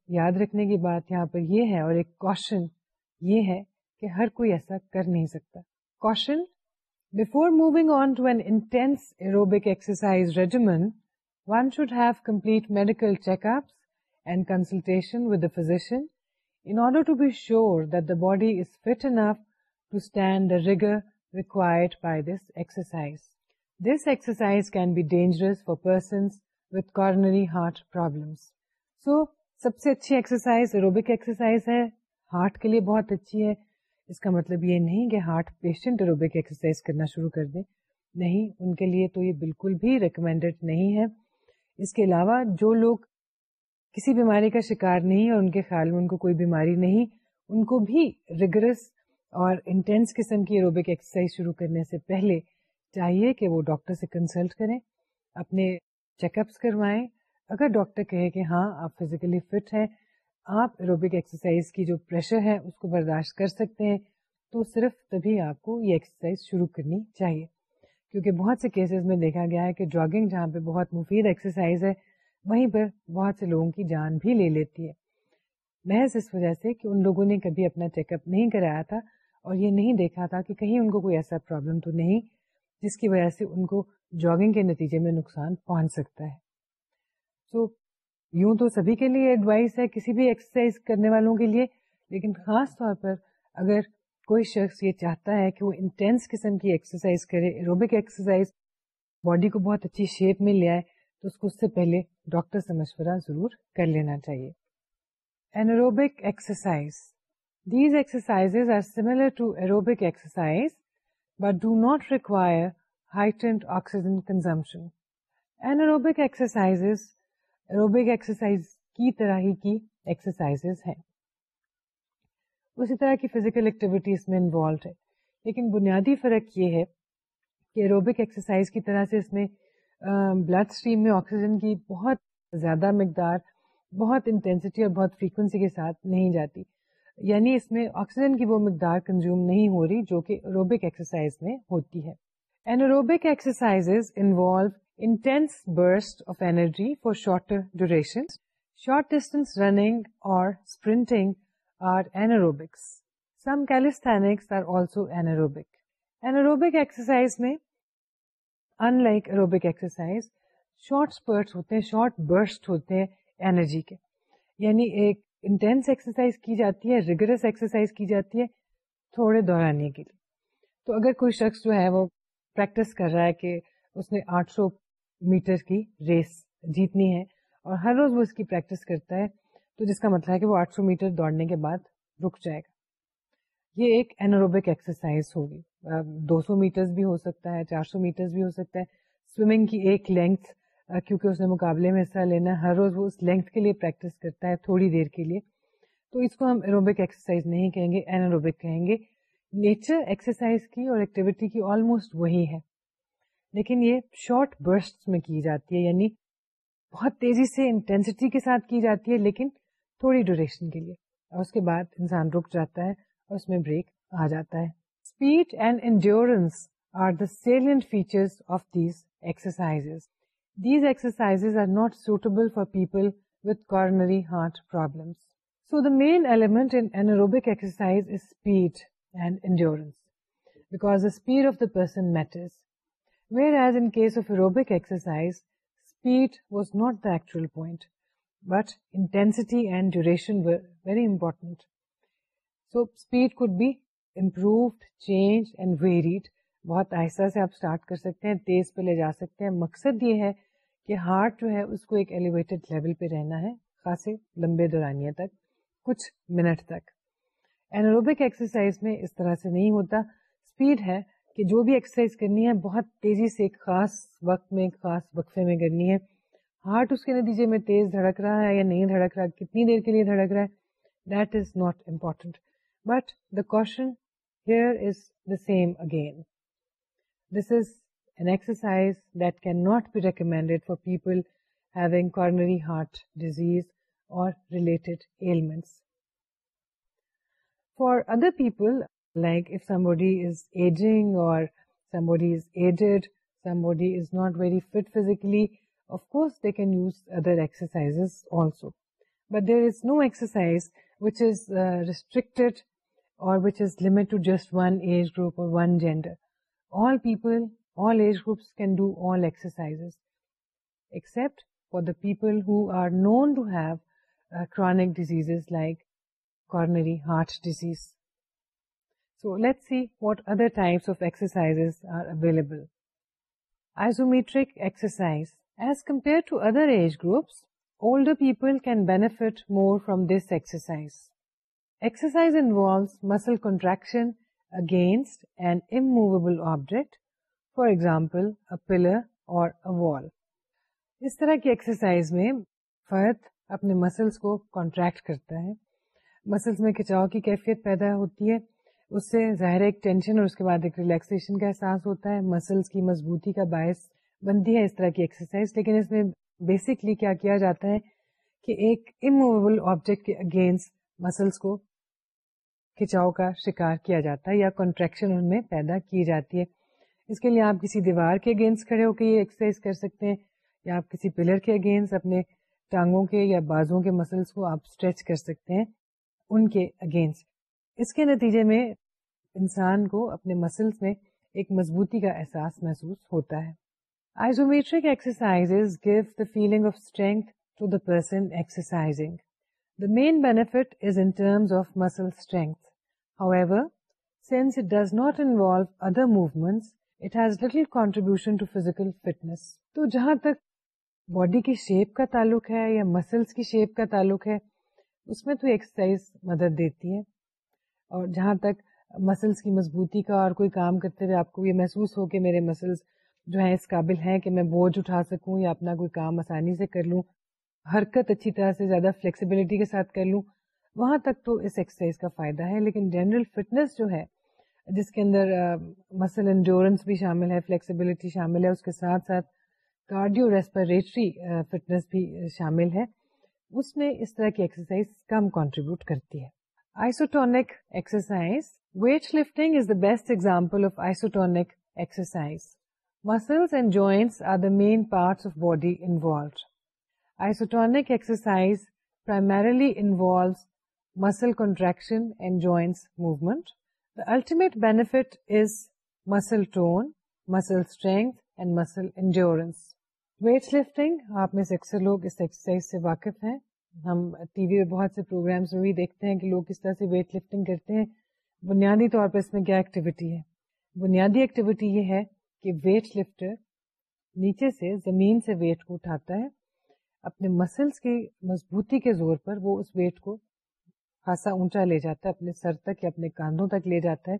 یاد رکھنے کی بات یہاں پر یہ ہے اور ایک کوشن یہ ہے کہ ہر کوئی ایسا کر نہیں سکتا intense aerobic exercise regimen one should have complete medical check consultations for persons with coronary heart problem so سب سے اچھی ایکسرسائز ایروبک ایکسرسائز ہے ہارٹ کے لیے بہت اچھی ہے اس کا مطلب یہ نہیں کہ ہارٹ پیشنٹ ایروبک ایکسرسائز کرنا شروع کر دیں نہیں ان کے لیے تو یہ بالکل بھی ریکمینڈیڈ نہیں ہے اس کے علاوہ جو لوگ کسی بیماری کا شکار نہیں اور ان کے خیال میں ان کو کوئی بیماری نہیں ان کو بھی ریگرس اور انٹینس قسم کی ایروبک ایکسرسائز شروع کرنے سے پہلے چاہیے کہ وہ ڈاکٹر سے کنسلٹ کریں اپنے چیک اپس کروائیں اگر ڈاکٹر کہے کہ ہاں آپ فزیکلی فٹ ہیں آپ ایروبک ایکسرسائز کی جو پریشر ہے اس کو برداشت کر سکتے ہیں تو صرف تبھی آپ کو یہ ایکسرسائز شروع کرنی چاہیے کیونکہ بہت سے کیسز میں دیکھا گیا ہے کہ جاگنگ جہاں پہ بہت مفید ایکسرسائز ہے وہیں پر بہت سے لوگوں کی جان بھی لے لیتی ہے محض اس وجہ سے کہ ان لوگوں نے کبھی اپنا چیک اپ نہیں کرایا تھا اور یہ نہیں دیکھا تھا کہ کہیں ان کو کوئی ایسا پرابلم تو نہیں جس کی وجہ سے ان کو جاگنگ کے نتیجے میں نقصان پہنچ سکتا ہے سو so, یوں تو سبھی کے لیے ایڈوائس ہے کسی بھی ایکسرسائز کرنے والوں کے لیے لیکن خاص طور پر اگر کوئی شخص یہ چاہتا ہے کہ وہ انٹینس قسم کی ایکسرسائز کرے ایروبک ایکسرسائز باڈی کو بہت اچھی شیپ میں لے آئے تو اس کو اس سے پہلے ڈاکٹر سے مشورہ ضرور کر لینا چاہیے anaerobic exercise exercise exercise these are similar to aerobic but do not require high oxygen consumption anaerobic exercise aerobic exercise کی طرح ہی کی ایکسرسائز ہیں اسی طرح کی فزیکل ایکٹیویٹی اس میں انوالو ہے لیکن بنیادی فرق یہ ہے کہ ایروبک ایکسرسائز کی طرح سے اس میں بلڈ اسٹریم میں آکسیجن کی بہت زیادہ مقدار بہت بہت انٹینسٹی اور فریکوینسی کے ساتھ نہیں جاتی یعنی اس میں آکسیجن کی وہ مقدار کنزیوم نہیں ہو رہی جو کہ ایروبک ایکسرسائز میں ہوتی ہے anaerobic exercise involve intense burst of energy for short duration short distance running اور اسپرنٹنگ ان لائکرسرسائز شارٹ ہوتے ہیں شارٹ برسٹ ہوتے ہیں اینرجی کے یعنی ایک انٹینس ایکسرسائز کی جاتی ہے ریگرس ایکسرسائز کی جاتی ہے تھوڑے دہرانے کے لیے تو اگر کوئی شخص جو ہے وہ پریکٹس کر رہا ہے کہ اس نے آٹھ سو میٹر کی ریس جیتنی ہے اور ہر روز وہ اس کی پریکٹس کرتا ہے تو جس کا مطلب ہے کہ وہ آٹھ سو میٹر دوڑنے کے بعد رک جائے گا یہ ایک اینوروبک ایکسرسائز ہوگی دو سو میٹرز بھی ہو سکتا ہے چار سو میٹر بھی ہو سکتا ہے سوئمنگ کی ایک لینتھ کیونکہ اس نے مقابلے میں حصہ لینا ہر روز وہ اس لینتھ کے لیے پریکٹس کرتا ہے تھوڑی دیر کے لیے تو اس کو ہم ایروبک ایکسرسائز نہیں کہیں گے اینوروبک کہیں گے نیچر ایکسرسائز کی اور ایکٹیویٹی کی آلموسٹ وہی ہے لیکن یہ شارٹ برسٹ میں کی جاتی ہے یعنی بہت تیزی سے انٹینسٹی کے ساتھ کی جاتی ہے لیکن تھوڑی ڈیوریشن کے لیے اور اس کے بعد انسان رک جاتا ہے اور اس میں بریک آ جاتا ہے speed and endurance are the salient features of these exercise these exercise are not suitable for people with coronary heart problem so the main element anaerobic exercise is speed and endurance because the speed of the person matters whereas in case of aerobic exercise speed was not the actual point but intensity and duration very important so speed could be improved change and way read بہت آہستہ سے آپ start کر سکتے ہیں تیز پہ لے جا سکتے ہیں مقصد یہ ہے کہ ہارٹ جو ہے اس کو ایک ایلیویٹڈ لیول پہ رہنا ہے خاصے لمبے دورانیہ تک کچھ منٹ تک اینروبک ایکسرسائز میں اس طرح سے نہیں ہوتا اسپیڈ ہے کہ جو بھی ایکسرسائز کرنی ہے بہت تیزی سے ایک خاص وقت میں ایک خاص وقفے میں کرنی ہے ہارٹ اس کے نتیجے میں تیز دھڑک رہا ہے یا نہیں دھڑک رہا کتنی دیر کے لیے دھڑک رہا ہے that is not important but the caution this is an exercise that can not be recommended for people having coronary heart disease اور related elements for other people like if somebody is ageing اور somebody is aided somebody is not very fit physically Of course, they can use other exercises also. But there is no exercise which is uh, restricted or which is limited to just one age group or one gender. All people, all age groups can do all exercises, except for the people who are known to have uh, chronic diseases like coronary heart disease. So let's see what other types of exercises are available. Isometric exercise. As compare object for example pillar اور اس طرح کی exercise میں فرد اپنے muscles کو contract کرتا ہے مسلس میں کھچاؤ کی کیفیت پیدا ہوتی ہے اس سے ظاہر ایک ٹینشن اور اس کے بعد ایک ریلیکسیشن کا احساس ہوتا ہے مسلس کی مضبوطی کا باعث بنتی ہے اس طرح کی ایکسرسائز لیکن اس میں بیسکلی کیا کیا جاتا ہے کہ ایک اموویبل آبجیکٹ کے اگینسٹ مسلس کو کھینچاؤ کا شکار کیا جاتا ہے یا کنٹریکشن ان میں پیدا کی جاتی ہے اس کے لیے آپ کسی دیوار کے اگینسٹ کھڑے ہو کے یہ ایکسرسائز کر سکتے ہیں یا آپ کسی پلر کے اگینسٹ اپنے ٹانگوں کے یا بازوں کے مسلس کو آپ اسٹریچ کر سکتے ہیں ان کے اگینسٹ اس کے نتیجے میں انسان کو اپنے مسلس میں ایک مضبوطی کا احساس محسوس ہوتا ہے Isometric exercises give the feeling of strength to the person exercising. The main benefit is in terms of muscle strength. However, since it does not involve other movements, it has little contribution to physical fitness. So, where the body ki shape ka taluk hai, or muscles ki shape ka taluk hai, اس میں تو exercise مدد دیتی ہے اور جہاں تک muscles کی مضبوطی کا اور کوئی کام کرتے ہوئے آپ کو یہ محسوس ہو کہ میرے مسلس جو ہے اس قابل ہیں کہ میں بوجھ اٹھا سکوں یا اپنا کوئی کام آسانی سے کر لوں حرکت اچھی طرح سے زیادہ فلیکسیبلٹی کے ساتھ کر لوں وہاں تک تو اس ایکسرسائز کا فائدہ ہے لیکن جنرل فٹنس جو ہے جس کے اندر مسل انڈورنس بھی شامل ہے فلیکسیبلٹی شامل ہے اس کے ساتھ ساتھ کارڈیو ریسپریٹری فٹنس بھی شامل ہے اس میں اس طرح کی ایکسرسائز کم کانٹریبیوٹ کرتی ہے isotonic exercise weight lifting is the best example of isotonic exercise muscles and joints are the main parts of body involved isotonic exercise primarily involve muscle contraction movement the ultimate benefit is muscle tone muscle strength and مسل انجورینس wait lifting آپ میں سے اکثر لوگ اس exercise سے واقف ہیں ہم ٹی وی پہ بہت سے پروگرامس میں بھی دیکھتے ہیں کہ لوگ کس طرح سے ویٹ لفٹنگ کرتے ہیں بنیادی طور پر اس میں کیا ایکٹیویٹی ہے بنیادی ایکٹیویٹی یہ ہے کہ ویٹ لفٹر نیچے سے زمین سے ویٹ کو اٹھاتا ہے اپنے مسلس کی مضبوطی کے زور پر وہ اس ویٹ کو خاصا اونچا لے جاتا ہے اپنے سر تک یا اپنے کاندھوں تک لے جاتا ہے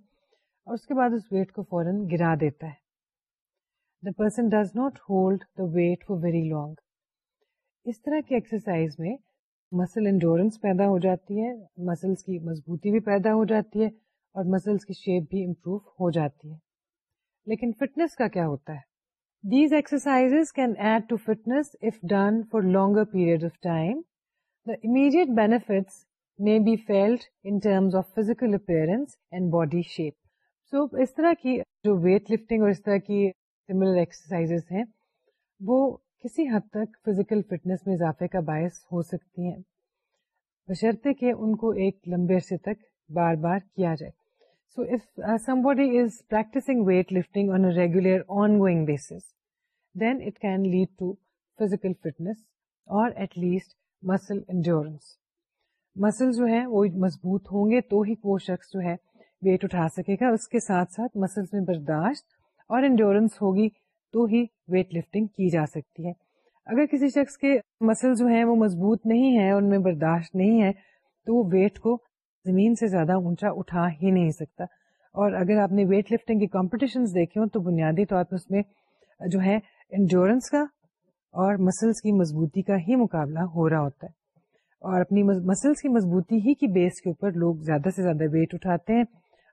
اور اس کے بعد اس ویٹ کو فوراً گرا دیتا ہے the person does not hold the weight for very long اس طرح کی ایکسرسائز میں مسل انڈورینس پیدا ہو جاتی ہے مسلس کی مضبوطی بھی پیدا ہو جاتی ہے اور مسلس کی شیپ بھی امپروو ہو جاتی ہے لیکن فٹنس کا کیا ہوتا ہے these exercise can add to fitness if done for longer period of time the immediate benefits may be felt in terms of physical appearance and body shape so اس طرح کی جو ویٹ لفٹنگ اور اس طرح کی سملر ایکسرسائز ہیں وہ کسی حد تک فزیکل فٹنس میں اضافے کا باعث ہو سکتی ہیں بشرطے کہ ان کو ایک لمبے عرصے تک بار بار کیا جائے مسلس uh, جو ہے مضبوط ہوں گے تو ہی وہ شخص جو ہے ویٹ اٹھا سکے گا اس کے ساتھ ساتھ مسلس میں برداشت اور انڈورنس ہوگی تو ہی ویٹ لفٹنگ کی جا سکتی ہے اگر کسی شخص کے مسلس جو ہے وہ مضبوط نہیں ہے ان میں برداشت نہیں ہے تو ویٹ کو زمین سے زیادہ اونچا اٹھا ہی نہیں سکتا اور اگر آپ نے ویٹ لفٹنگ کے کمپٹیشن دیکھے ہوں تو بنیادی طور پہ اس میں جو ہے انجورینس کا اور مسلس کی مضبوطی کا ہی مقابلہ ہو رہا ہوتا ہے اور اپنی مسلس کی مضبوطی ہی کی بیس کے اوپر لوگ زیادہ سے زیادہ ویٹ اٹھاتے ہیں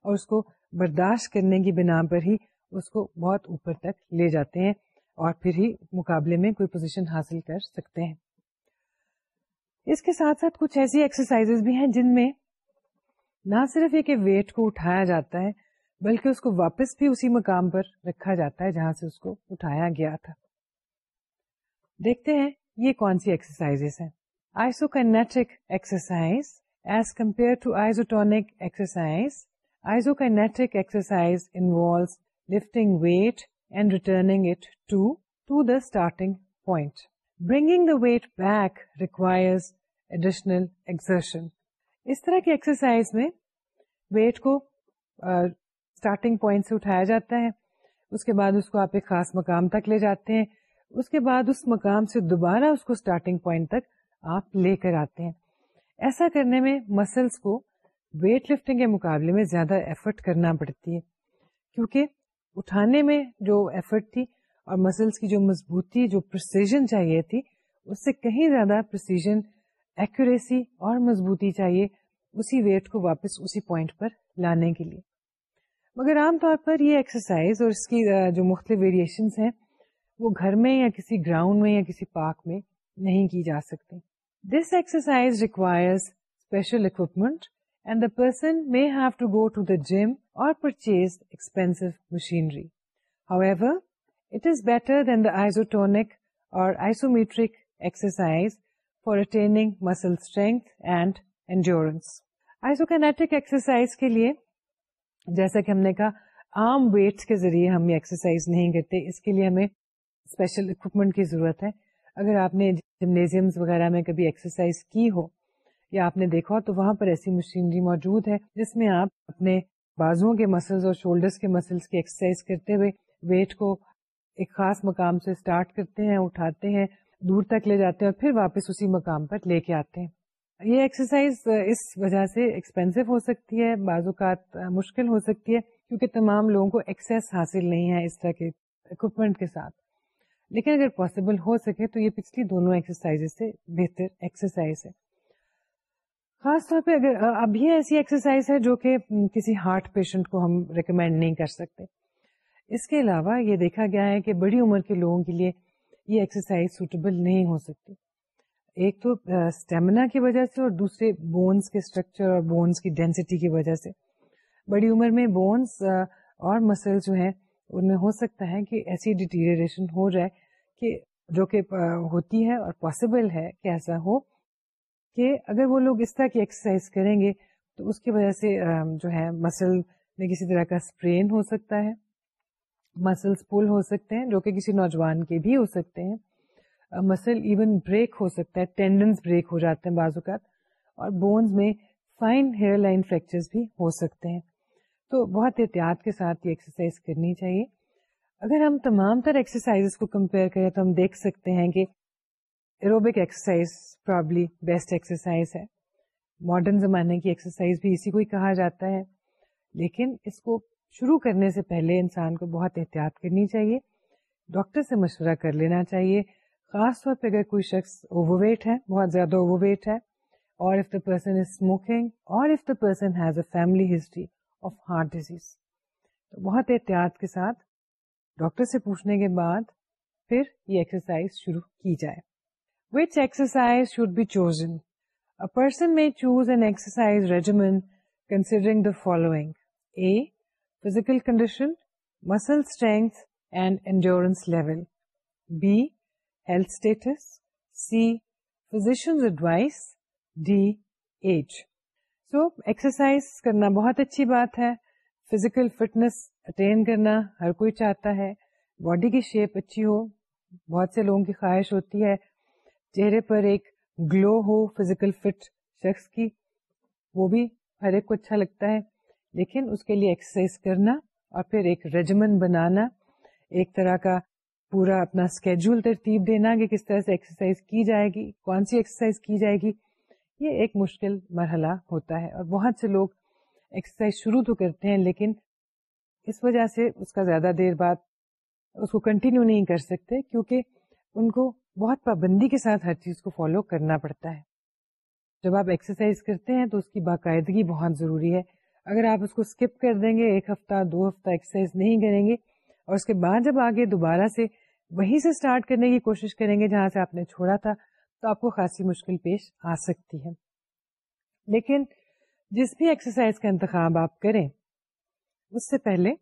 اور اس کو برداشت کرنے کی بنا پر ہی اس کو بہت اوپر تک لے جاتے ہیں اور پھر ہی مقابلے میں کوئی پوزیشن حاصل کر سکتے ہیں اس کے ساتھ ساتھ کچھ ایسی ایکسرسائز بھی ہیں جن میں نہ صرف یہ کہ ویٹ کو اٹھایا جاتا ہے بلکہ اس کو واپس بھی اسی مقام پر رکھا جاتا ہے جہاں سے اس کو اٹھایا گیا تھا دیکھتے ہیں یہ کون سی ایکسرسائز ہیں exercise as compare to isotonic exercise exercise involves lifting weight and returning it to to the starting point bringing the weight back requires additional exertion اس طرح کی ایکسرسائز میں ویٹ کو اسٹارٹنگ پوائنٹ سے اٹھایا جاتا ہے اس کے بعد اس کو آپ ایک خاص مقام تک لے جاتے ہیں اس کے بعد اس مقام سے دوبارہ اس کو اسٹارٹنگ پوائنٹ تک آپ لے کر آتے ہیں ایسا کرنے میں مسلس کو ویٹ لفٹنگ کے مقابلے میں زیادہ ایفرٹ کرنا پڑتی ہے کیونکہ اٹھانے میں جو ایفرٹ تھی اور مسلس کی جو مضبوطی جو پرسیزن چاہیے تھی اس سے کہیں زیادہ پرسیزن ایکوریسی اور مضبوطی چاہیے اسی ویٹ کو واپس اسی پوائنٹ پر لانے کے لیے مگر عام طور پر یہ ایکسرسائز اور اس کی جو مختلف ویریشنس ہیں وہ گھر میں یا کسی گراؤنڈ میں یا کسی پارک میں نہیں کی جا سکتی this exercise requires special equipment and the person may have to go to the gym اور purchase expensive machinery however it is better than the isotonic اور آئسومیٹرک ایکسرسائز جیسا کہ ہم ایکسرسائز نہیں کرتے اس کے لیے ہمیں آپ نے جمنیزیمس وغیرہ میں کبھی ایکسرسائز کی ہو یا آپ نے دیکھا تو وہاں پر ایسی مشینری موجود ہے جس میں آپ اپنے بازوؤں کے مسلس اور شولڈرس کے مسلس کی ایکسرسائز کرتے ہوئے ویٹ کو ایک خاص مقام سے اسٹارٹ کرتے ہیں اٹھاتے ہیں دور تک لے جاتے ہیں اور پھر واپس اسی مقام پر لے کے آتے ہیں یہ ایکسرسائز اس وجہ سے ایکسپینسو ہو سکتی ہے بعض اوقات مشکل ہو سکتی ہے کیونکہ تمام لوگوں کو ایکسیس حاصل نہیں ہے اس طرح کے اکوپمنٹ کے ساتھ لیکن اگر پاسبل ہو سکے تو یہ پچھلی دونوں ایکسرسائز سے بہتر ایکسرسائز ہے خاص طور پہ اگر اب یہ ایسی ایکسرسائز ہے جو کہ کسی ہارٹ پیشنٹ کو ہم ریکمینڈ نہیں کر سکتے اس کے علاوہ یہ دیکھا گیا ہے کہ بڑی عمر کے لوگوں کے لیے یہ ایکسرسائز سوٹیبل نہیں ہو سکتی ایک تو اسٹیمنا کی وجہ سے اور دوسرے بونس کے اسٹرکچر اور بونس کی ڈینسٹی کی وجہ سے بڑی عمر میں بونس اور مسل جو ہیں ان میں ہو سکتا ہے کہ ایسی ڈیٹیریشن ہو جائے کہ جو کہ ہوتی ہے اور پاسبل ہے کہ ایسا ہو کہ اگر وہ لوگ اس طرح کی ایکسرسائز کریں گے تو اس کی وجہ سے جو ہے مسل میں کسی طرح کا اسپرین ہو سکتا ہے مسلس پل ہو سکتے ہیں جو کہ کسی نوجوان کے بھی ہو سکتے ہیں مسل ایون بریک ہو سکتا ہے ٹینڈنس بریک ہو جاتے ہیں بعض اوقات اور بونز میں فائن ہیئر لائن فریکچر بھی ہو سکتے ہیں تو بہت احتیاط کے ساتھ یہ ایکسرسائز کرنی چاہیے اگر ہم تمام تر ایکسرسائز کو کمپیئر کریں تو ہم دیکھ سکتے ہیں کہ aerobic exercise probably best exercise ہے ماڈرن زمانے کی ایکسرسائز بھی اسی کو ہی کہا جاتا ہے لیکن اس کو شروع کرنے سے پہلے انسان کو بہت احتیاط کرنی چاہیے ڈاکٹر سے مشورہ کر لینا چاہیے خاص طور پہ اگر کوئی شخص اوور ویٹ ہے بہت زیادہ اوور ویٹ ہے اور if if the the person person is smoking اور has a family history of heart disease تو بہت احتیاط کے ساتھ ڈاکٹر سے پوچھنے کے بعد پھر یہ ایکسرسائز شروع کی جائے which exercise should be chosen person میں choose an exercise regimen considering the following A physical condition muscle strains and injuries level B health status C physician D age so exercise کرنا بہت اچھی بات ہے physical fitness کرنا ہر کوئی چاہتا ہے باڈی کی شیپ اچھی ہو بہت سے لوگوں کی خواہش ہوتی ہے چہرے پر ایک گلو ہو فزیکل فٹ شخص کی وہ بھی ہر ایک کو اچھا لگتا ہے لیکن اس کے لیے ایکسرسائز کرنا اور پھر ایک رجمن بنانا ایک طرح کا پورا اپنا اسکیڈول ترتیب دینا کہ کس طرح سے ایکسرسائز کی جائے گی کون سی ایکسرسائز کی جائے گی یہ ایک مشکل مرحلہ ہوتا ہے اور بہت سے لوگ ایکسرسائز شروع تو کرتے ہیں لیکن اس وجہ سے اس کا زیادہ دیر بعد اس کو کنٹینیو نہیں کر سکتے کیونکہ ان کو بہت پابندی کے ساتھ ہر چیز کو فالو کرنا پڑتا ہے جب آپ ایکسرسائز کرتے ہیں تو اس کی باقاعدگی بہت ضروری ہے اگر آپ اس کو اسکپ کر دیں گے ایک ہفتہ دو ہفتہ ایکسرسائز نہیں کریں گے اور اس کے بعد جب آگے دوبارہ سے وہیں سے اسٹارٹ کرنے کی کوشش کریں گے جہاں سے آپ نے چھوڑا تھا تو آپ کو خاصی مشکل پیش آ سکتی ہے لیکن جس بھی ایکسرسائز کا انتخاب آپ کریں اس سے پہلے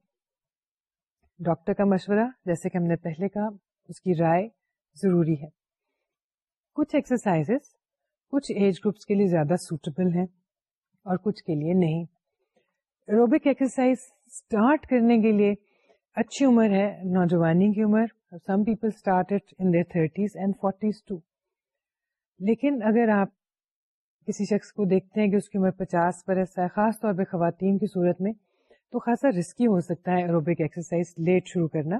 ڈاکٹر کا مشورہ جیسے کہ ہم نے پہلے کہا اس کی رائے ضروری ہے کچھ ایکسرسائز کچھ ایج گروپس کے لیے زیادہ سوٹیبل ہیں اور کچھ کے لیے نہیں ایروبک ایکسرسائز اسٹارٹ کرنے کے لیے اچھی عمر ہے نوجوانی کی عمر some people start in their thirties and forties too لیکن اگر آپ کسی شخص کو دیکھتے ہیں کہ اس کی عمر پچاس برس ہے خاص طور پہ خواتین کی صورت میں تو خاصا رسکی ہو سکتا ہے ایروبک ایکسرسائز لیٹ شروع کرنا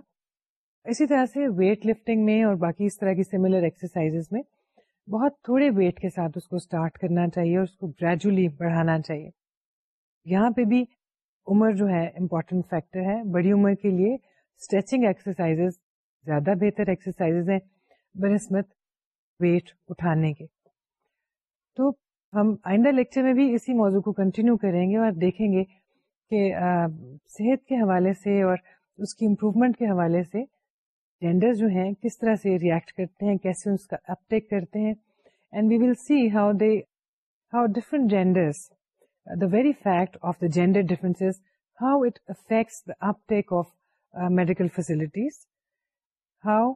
اسی طرح سے ویٹ لفٹنگ میں اور باقی اس طرح کی سملر ایکسرسائز میں بہت تھوڑے ویٹ کے ساتھ اس کو اسٹارٹ کرنا چاہیے اور اس کو گریجولی بڑھانا چاہیے یہاں پہ بھی عمر جو ہے امپورٹینٹ فیکٹر ہے بڑی عمر کے لیے اسٹریچنگ ایکسرسائز زیادہ بہتر ایکسرسائز ہیں بنسبت ویٹ اٹھانے کے تو ہم آئندہ لیکچر میں بھی اسی موضوع کو کنٹینیو کریں گے اور دیکھیں گے کہ صحت کے حوالے سے اور اس کی امپروومنٹ کے حوالے سے جینڈر جو ہیں کس طرح سے ریئیکٹ کرتے ہیں کیسے اس کا اپٹیک کرتے ہیں and we will see how they how different genders very fact of the gender affects how it affects medical facilities how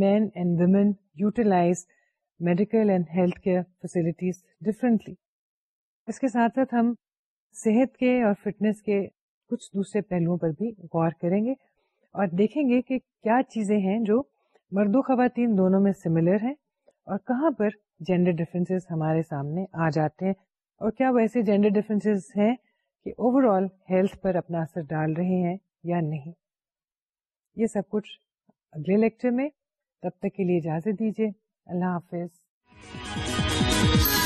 men and women utilize medical and health care facilities differently. اس کے ساتھ ساتھ ہم صحت کے اور fitness کے کچھ دوسرے پہلوؤں پر بھی غور کریں گے اور دیکھیں گے کہ کیا چیزیں ہیں جو مرد و خواتین دونوں میں سملر ہیں اور کہاں پر جینڈر ڈفرینسز ہمارے سامنے آ جاتے ہیں اور کیا وہ ایسے جینڈر ڈفرینس ہیں کہ اوور آل ہیلتھ پر اپنا اثر ڈال رہے ہیں یا نہیں یہ سب کچھ اگلے لیکچر میں تب تک کے لیے اجازت دیجیے اللہ حافظ